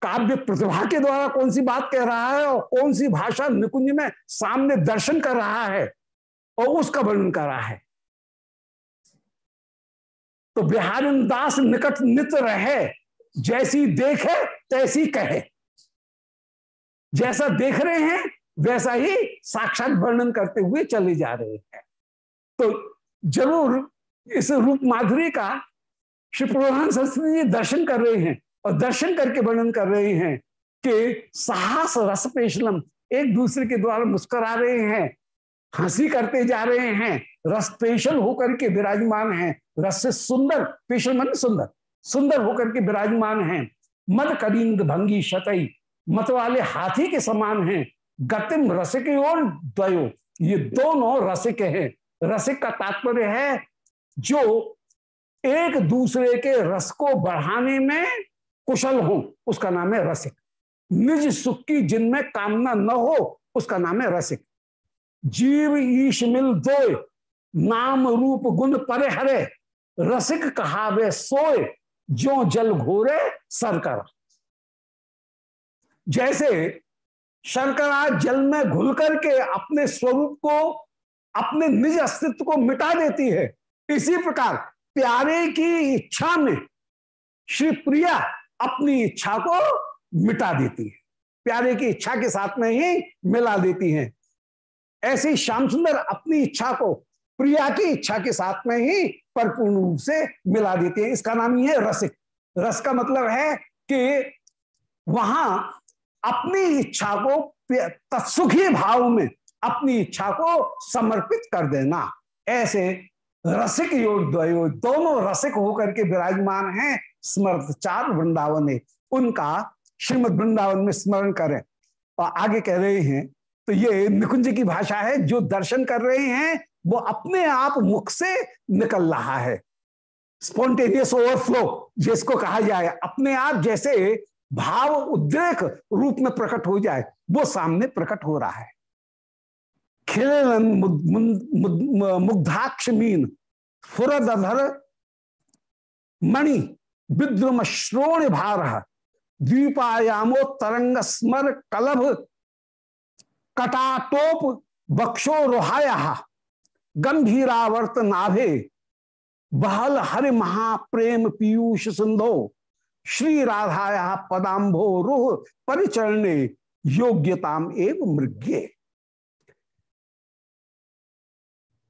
काव्य प्रतिभा के द्वारा कौन सी बात कह रहा है और कौन सी भाषा निकुंज में सामने दर्शन कर रहा है और उसका वर्णन कर रहा है? तो बिहार दास निकट नित रहे, जैसी देखे, तैसी कहे। जैसा देख रहे हैं, वैसा ही साक्षात वर्णन करते हुए चले जा रहे हैं। तो ज़रूर इस रूप माधुरी का श्री संस्कृति दर्शन कर रहे हैं। और दर्शन करके वर्णन कर रहे हैं कि साहस रस पेशलम एक दूसरे के द्वारा मुस्करा रहे हैं, हँसी करते जा रहे हैं, रस पेशल होकर के विराजमान हैं, रस से सुंदर, पेशल मन सुंदर सुंदर होकर के विराजमान हैं। मद करिंद भंगी शतई, मत वाले हाथी के समान हैं, गतिम रसिक और द्वयो। ये दोनों रसिक हैं। रसिक का तात्पर्य है जो एक दूसरे के रस को बढ़ाने में कुशल हो, उसका नाम है रसिक। निज सुख की जिनमें कामना न हो, उसका नाम है रसिक। जीव ईश मिल दो नाम रूप गुण परे हरे। रसिक कहावे सोए जो जल घोरे सरकर जैसे शर्करा जल में घुल करके अपने स्वरूप को, अपने निज अस्तित्व को मिटा देती है। इसी प्रकार प्यारे की इच्छा में श्री प्रिया अपनी इच्छा को मिटा देती है। प्यारे की इच्छा के साथ में ही मिला देती हैं। ऐसे श्याम सुंदर अपनी इच्छा को, प्रिया की इच्छा के साथ में ही परिपूर्ण रूप से मिला देती है। इसका नाम है रसिक। रस का मतलब है कि वहाँ अपनी इच्छा को तत्सुखी भाव में अपनी इच्छा को समर्पित कर देना। ऐसे रसिक योग द्वयो दोनों रसिक होकर के विराजमान हैं। स्मृत चार वृंदावन है। उनका श्रीमद वृंदावन में स्मरण करें। और आगे कह रहे हैं तो ये निकुंज की भाषा है, जो दर्शन कर रहे हैं, वो अपने आप मुख से निकल रहा है। स्पॉन्टेनियस ओवरफ्लो जिसको कहा जाए, अपने आप जैसे भाव उद्रेक रूप में प्रकट हो जाए, वो सामने प्रकट हो रहा है। खिलन मुग्धाक्ष मीन फुरदधर मणि विद्रुम श्रोण भार, द्वीपायामो तरंग स्मर कलभ कटाटोप बक्षो रोहाया गंभीरावर्त नाभे बहल हरि महाप्रेम पीयूष सिंधो श्री राधाया पदाम्भो रुह परिचरणे योग्यताम एवं मृग्य।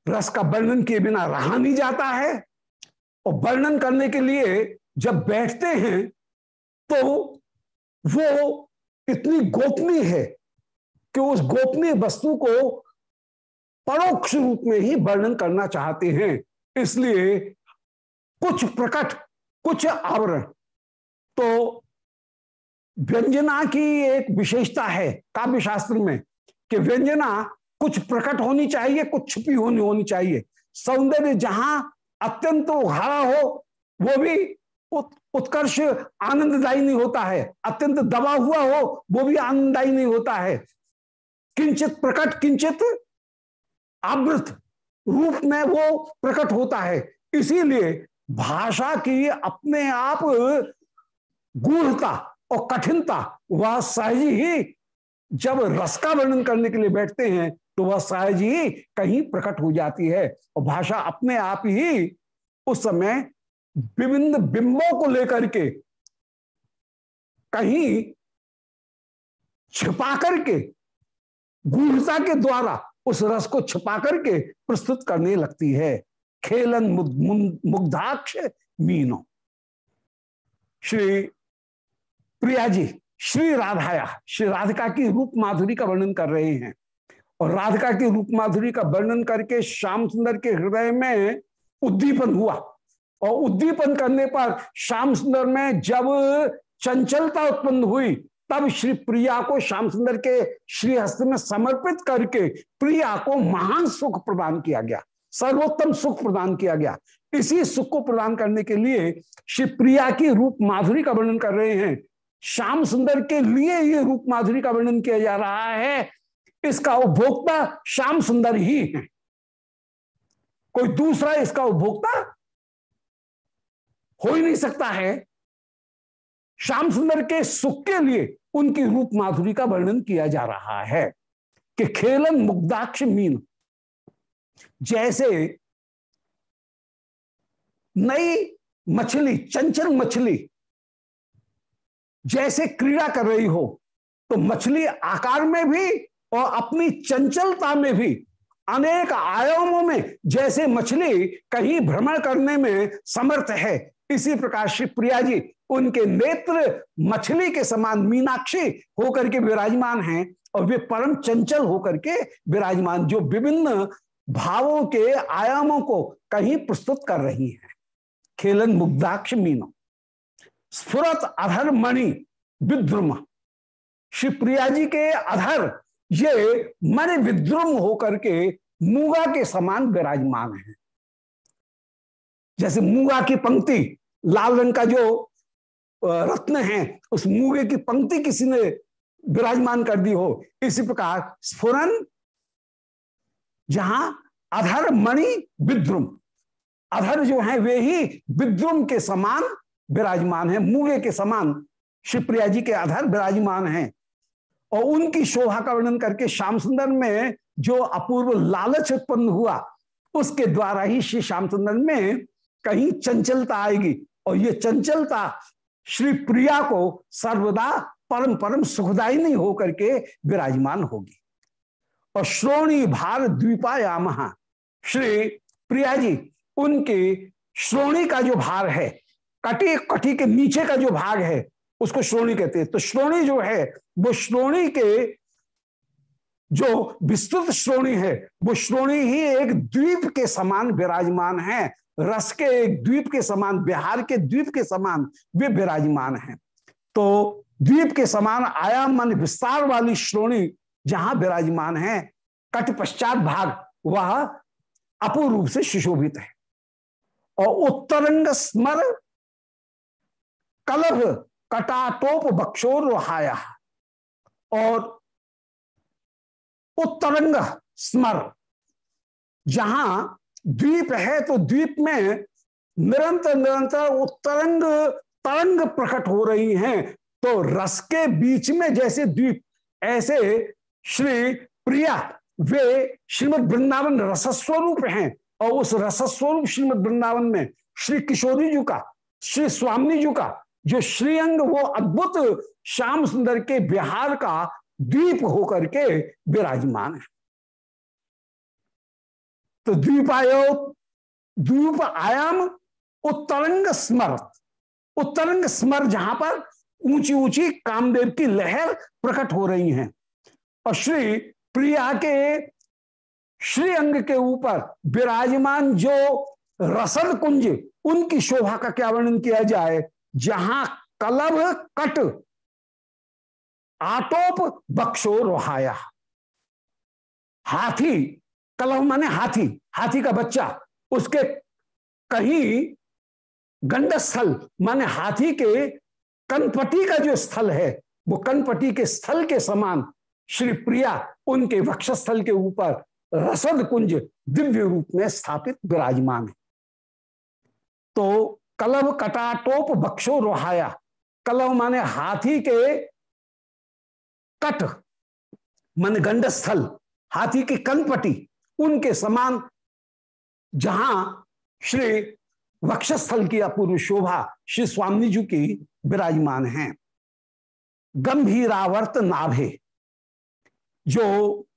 रस का वर्णन किए बिना रहा नहीं जाता है और वर्णन करने के लिए जब बैठते हैं तो वो इतनी गोपनीय है कि उस गोपनीय वस्तु को परोक्ष रूप में ही वर्णन करना चाहते हैं। इसलिए कुछ प्रकट, कुछ आवरण। तो व्यंजना की एक विशेषता है काव्य शास्त्र में कि व्यंजना कुछ प्रकट होनी चाहिए, कुछ छुपी होनी होनी चाहिए। सौंदर्य जहाँ अत्यंत उघाड़ा हो, वो भी उत्कर्ष आनंददायी नहीं होता है। अत्यंत दबा हुआ हो, वो भी आनंददायी नहीं होता है। किंचित प्रकट, किंचित आवृत रूप में वो प्रकट होता है। इसीलिए भाषा की अपने आप गूढ़ता और कठिनता, वह सहज ही जब रस का वर्णन करने के लिए बैठते हैं तो वह सहज ही कहीं प्रकट हो जाती है। और भाषा अपने आप ही उस समय विभिन्न बिंबों को लेकर के, कहीं छिपा करके, गूढ़ता के द्वारा उस रस को छिपा करके प्रस्तुत करने लगती है। खेलन मुग्धाक्ष मीनो। श्री प्रिया जी, श्री राधाया, श्री राधिका की रूप माधुरी का वर्णन कर रहे हैं। और राधिका की रूप माधुरी का वर्णन करके श्याम सुंदर के हृदय में उद्दीपन हुआ। और उद्दीपन करने पर श्याम सुंदर में जब चंचलता उत्पन्न हुई, तब श्री प्रिया को श्याम सुंदर के श्री हस्त में समर्पित करके प्रिया को महान सुख प्रदान किया गया, सर्वोत्तम सुख प्रदान किया गया। इसी सुख को प्रदान करने के लिए श्री प्रिया की रूप माधुरी का वर्णन कर रहे हैं। श्याम सुंदर के लिए ये रूप माधुरी का वर्णन किया जा रहा है। इसका उपभोक्ता श्याम सुंदर ही है। कोई दूसरा इसका उपभोक्ता हो ही नहीं सकता है। श्याम सुंदर के सुख के लिए उनकी रूप माधुरी का वर्णन किया जा रहा है कि खेलन मुग्धाक्ष मीन। जैसे नई मछली, चंचल मछली जैसे क्रीड़ा कर रही हो तो मछली आकार में भी और अपनी चंचलता में भी अनेक आयामों में, जैसे मछली कहीं भ्रमण करने में समर्थ है इसी प्रकार श्री प्रिया जी, उनके नेत्र मछली के समान मीनाक्षी होकर के विराजमान हैं और वे परम चंचल होकर के विराजमान, जो विभिन्न भावों के आयामों को कहीं प्रस्तुत कर रही हैं। खेलन मुग्धाक्ष मीनो, स्फुरत अधर मणि विद्रुम। श्री प्रिया जी के अधर ये मणि विद्रुम होकर के मूगा के समान विराजमान है। जैसे मूगा की पंक्ति लाल रंग का जो रत्न है, उस मूगे की पंक्ति किसी ने विराजमान कर दी हो। इसी प्रकार स्फुरन, जहाँ अधर मणि विद्रुम। अधर जो है, वे ही विद्रुम के समान विराजमान है, मूगे के समान। शिवप्रिया जी के अधर विराजमान है। और उनकी शोभा का वर्णन करके श्याम सुंदर में जो अपूर्व लालच उत्पन्न हुआ, उसके द्वारा ही श्री श्याम सुंदर में कहीं चंचलता आएगी। और ये चंचलता श्री प्रिया को सर्वदा परम परम सुखदायी नहीं होकर के विराजमान होगी। और श्रोणी भार द्वीपायाम श्री प्रिया जी, उनके श्रोणी का जो भार है, कटी कटी के नीचे का जो भाग है, उसको श्रोणी कहते हैं। तो श्रोणी जो है, वो श्रोणी के जो विस्तृत श्रोणी है, वो श्रोणी ही एक द्वीप के समान विराजमान है। रस के एक द्वीप के समान, बिहार के द्वीप के समान वे विराजमान है। तो द्वीप के समान आयाम मान विस्तार वाली श्रोणी जहाँ विराजमान है कट पश्चात भाग, वह अपूर्व रूप से सुशोभित है। और उत्तरंग स्मर, कलभ कटाटोप बक्षोर रोहाया और उत्तरंग स्मर, जहाँ द्वीप है तो द्वीप में निरंतर निरंतर उत्तरंग तरंग प्रकट हो रही हैं। तो रस के बीच में जैसे द्वीप, ऐसे श्री प्रिया, वे श्रीमद वृंदावन रसस्वरूप हैं और उस रसस्वरूप श्रीमद वृंदावन में श्री किशोरी जी का, श्री स्वामी जी का, जो श्रीअंग, वो अद्भुत श्याम सुंदर के बिहार का द्वीप होकर के विराजमान है। तो द्वीपायो, द्वीप आयाम, उत्तरंग स्मर। उत्तरंग स्मर जहाँ पर ऊँची ऊँची कामदेव की लहर प्रकट हो रही हैं। और श्री प्रिया के श्री अंग के ऊपर विराजमान जो रसल कुंज, उनकी शोभा का क्या वर्णन किया जाए? जहाँ कलभ कट, आटोप बक्षो रोहाया। हाथी कलभ माने हाथी हाथी का बच्चा, उसके कहीं गंडस्थल, माने हाथी के कनपटी का जो स्थल है, वो कनपटी के स्थल के समान श्री प्रिया उनके वक्षस्थल के ऊपर रसद कुंज दिव्य रूप में स्थापित विराजमान है। तो कलव कटाटोप बक्षो रोहाया कलव माने हाथी के कट, मन गंडस्थल, हाथी की कनपटी उनके समान जहाँ श्री वक्षस्थल की अपूर्व शोभा श्री स्वामी जी की विराजमान है। गंभीरावर्त नाभे, जो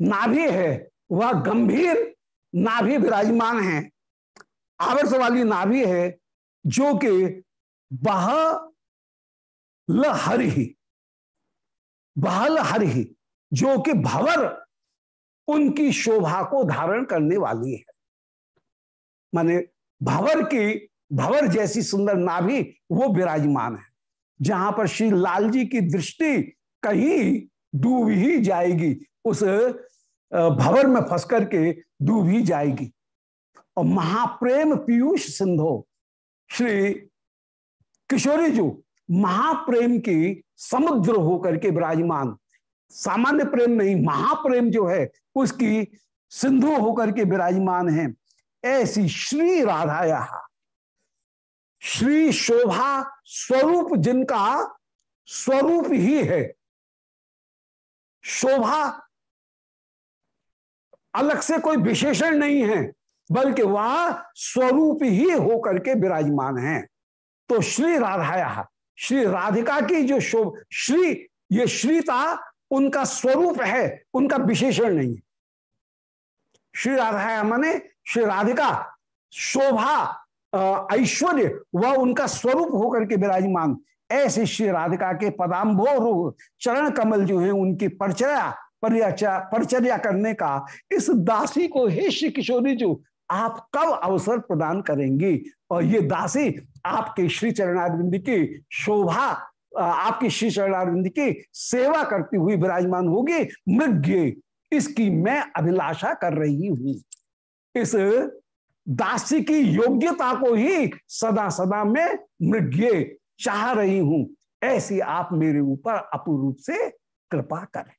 नाभि है, वह गंभीर नाभि विराजमान है। आवर्त वाली नाभि है, जो कि बह लहरि बहल हरि जो कि भवर उनकी शोभा को धारण करने वाली है। माने भवर की, भवर जैसी सुंदर नाभि वो विराजमान है। जहाँ पर श्री लाल जी की दृष्टि कहीं डूब ही जाएगी, उस भवर में फंस करके डूब ही जाएगी। और महाप्रेम पीयूष सिंधो, श्री किशोरी जो, महाप्रेम की समुद्र होकर के विराजमान। सामान्य प्रेम नहीं, महाप्रेम जो है, उसकी सिंधु होकर के विराजमान है। ऐसी श्री राधाया, श्री शोभा स्वरूप जिनका स्वरूप ही है। शोभा अलग से कोई विशेषण नहीं है, बल्कि वह स्वरूप ही होकर के विराजमान है। तो श्री राधाया, श्री राधिका की जो शोभ, श्री, ये श्रीता उनका स्वरूप है, उनका विशेषण नहीं श्री राधाया माने श्री राधिका, शोभा ऐश्वर्य, वह उनका स्वरूप होकर के विराजमान। ऐसे श्री राधिका के पदाम्भो चरण कमल जो है, उनकी परचर्या, परिचर्या करने का इस दासी को, हे श्री किशोरी जो, आप कब अवसर प्रदान करेंगी? और ये दासी आपके श्री चरणारविंद की शोभा आपकी श्री की सेवा करती हुई विराजमान होगी, मृग्य। इसकी मैं अभिलाषा कर रही हूँ। इस दासी की योग्यता को ही सदा सदा में मृग्य चाह रही हूँ। ऐसी आप मेरे ऊपर अपूर्व से कृपा करें।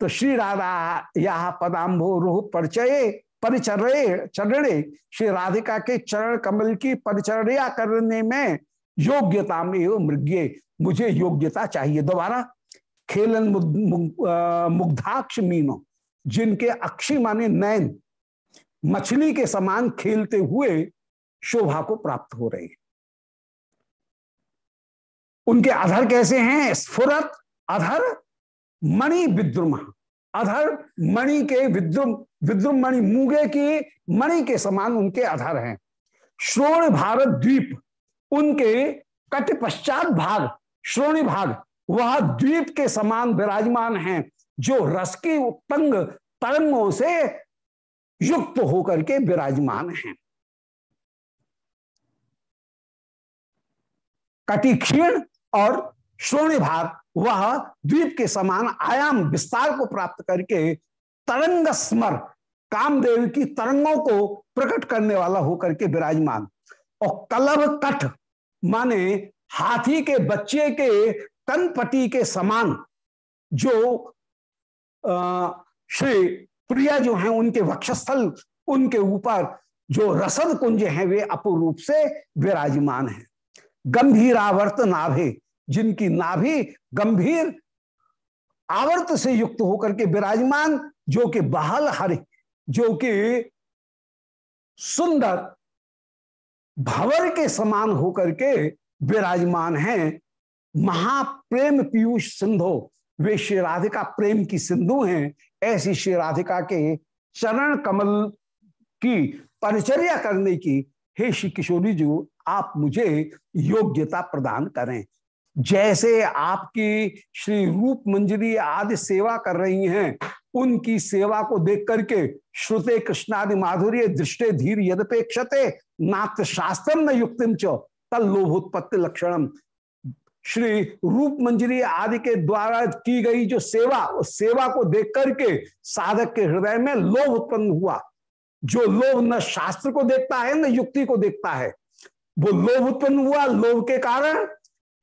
तो श्री राधा, यह पदाम्भो रोह परिचय परिचर्य चरणे। श्री राधिका के चरण कमल की परिचर्या करने में योग्यता में मृग्य, मुझे योग्यता चाहिए। दोबारा, खेलन मुग्धाक्ष मीनो, जिनके अक्षी माने नयन, मछली के समान खेलते हुए शोभा को प्राप्त हो रहे उनके अधर कैसे हैं? स्फुरत, अधर मणि विद्रुम, अधर मणि के विद्रुम विद्रुम मणि, मूगे की मणि के समान उनके अधर हैं। श्रोण भारत द्वीप उनके कट पश्चात भाग, श्रोणी भाग, वह द्वीप के समान विराजमान हैं, जो रस की उत्तंग तरंगों से युक्त होकर के विराजमान हैं। कटी क्षीण और श्रोणी भाग, वह द्वीप के समान आयाम विस्तार को प्राप्त करके तरंग स्मर कामदेव की तरंगों को प्रकट करने वाला होकर के विराजमान। और कलभ कठ माने हाथी के बच्चे के कनपटी के समान जो श्री प्रिया जो हैं, उनके वक्षस्थल, उनके ऊपर जो रसद कुंज हैं, वे अपूर्व से विराजमान हैं। गंभीर आवर्त नाभे, जिनकी नाभि गंभीर आवर्त से युक्त होकर के विराजमान, जो कि बहल हरे, जो कि सुंदर भवर के समान होकर के विराजमान हैं महाप्रेम पीयूष सिंधु। वे श्री राधिका प्रेम की सिंधु हैं। ऐसी श्री राधिका के चरण कमल की परिचर्या करने की हे श्री किशोरी जी, आप मुझे योग्यता प्रदान करें। जैसे आपकी श्री रूप मंजरी आदि सेवा कर रही हैं, उनकी सेवा को देख करके श्रुते कृष्णादि माधुर्य दृष्टे धीर यदपेक्षते नात्र शास्त्र न युक्तिम च तल लक्षणम श्री रूप मंजरी आदि के द्वारा की गई जो सेवा, उस सेवा को देख करके साधक के हृदय में लोभ उत्पन्न हुआ। जो लोभ न शास्त्र को देखता है, न युक्ति को देखता है, वो लोभ उत्पन्न हुआ लोभ के कारण।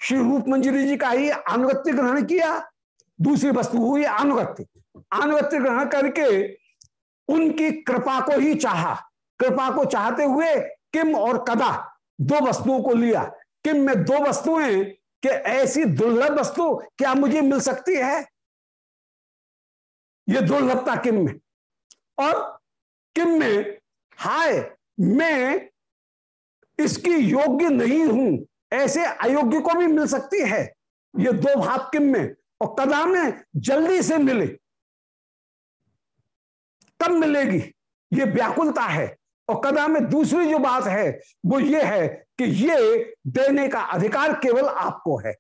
श्री रूप मंजरी जी का ही अनुगत्य ग्रहण किया। दूसरी वस्तु हुई अनुगत्य। अनुगत्य ग्रहण करके उनकी कृपा को ही चाहा। कृपा को चाहते हुए किम और कदा? दो वस्तुओं को लिया। किम में दो वस्तुएँ कि ऐसी दुर्लभ वस्तु क्या मुझे मिल सकती है? ये दुर्लभता किम में। और किम में, हाय, मैं इसकी योग्य नहीं हूँ, ऐसे अयोग्य को भी मिल सकती है। ये दो भाव किम में। और कदा में जल्दी से मिले कब मिलेगी। ये व्याकुलता है। और कदा में दूसरी जो बात है, वो ये है कि ये देने का अधिकार केवल आपको है।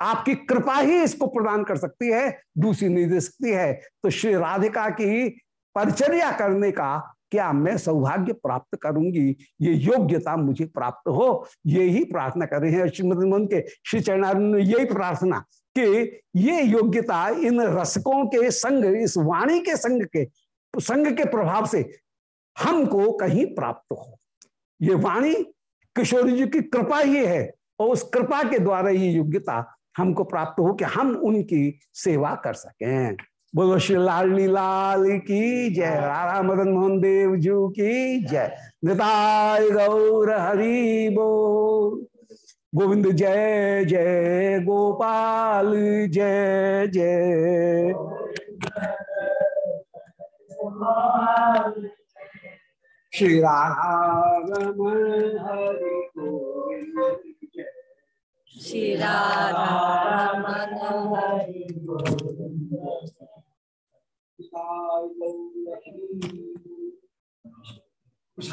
आपकी कृपा ही इसको प्रदान कर सकती है, दूसरी नहीं दे सकती है। तो श्री राधिका की परिचर्या करने का क्या मैं सौभाग्य प्राप्त करूँगी? ये योग्यता मुझे प्राप्त हो। ये ही प्रार्थना कर रहे हैं श्रीमद मन के, श्री चरणार्जुन ने यही प्रार्थना कि ये योग्यता इन रसकों के संग, इस वाणी के संग के संग के प्रभाव से हमको कहीं प्राप्त हो। ये वाणी किशोरी जी की कृपा ही है और उस कृपा के द्वारा ये योग्यता हमको प्राप्त हो कि हम उनकी सेवा कर सकें। बोलो श्री लाली लाल की जय राधा मदन मोहन देव जू की जय, निताय गौर हरि बो। गोविंद, जय जय, गोपाल, जय जय। श्री राधा रमन हरि गोविंद श्री राधा रमन हरि कुछ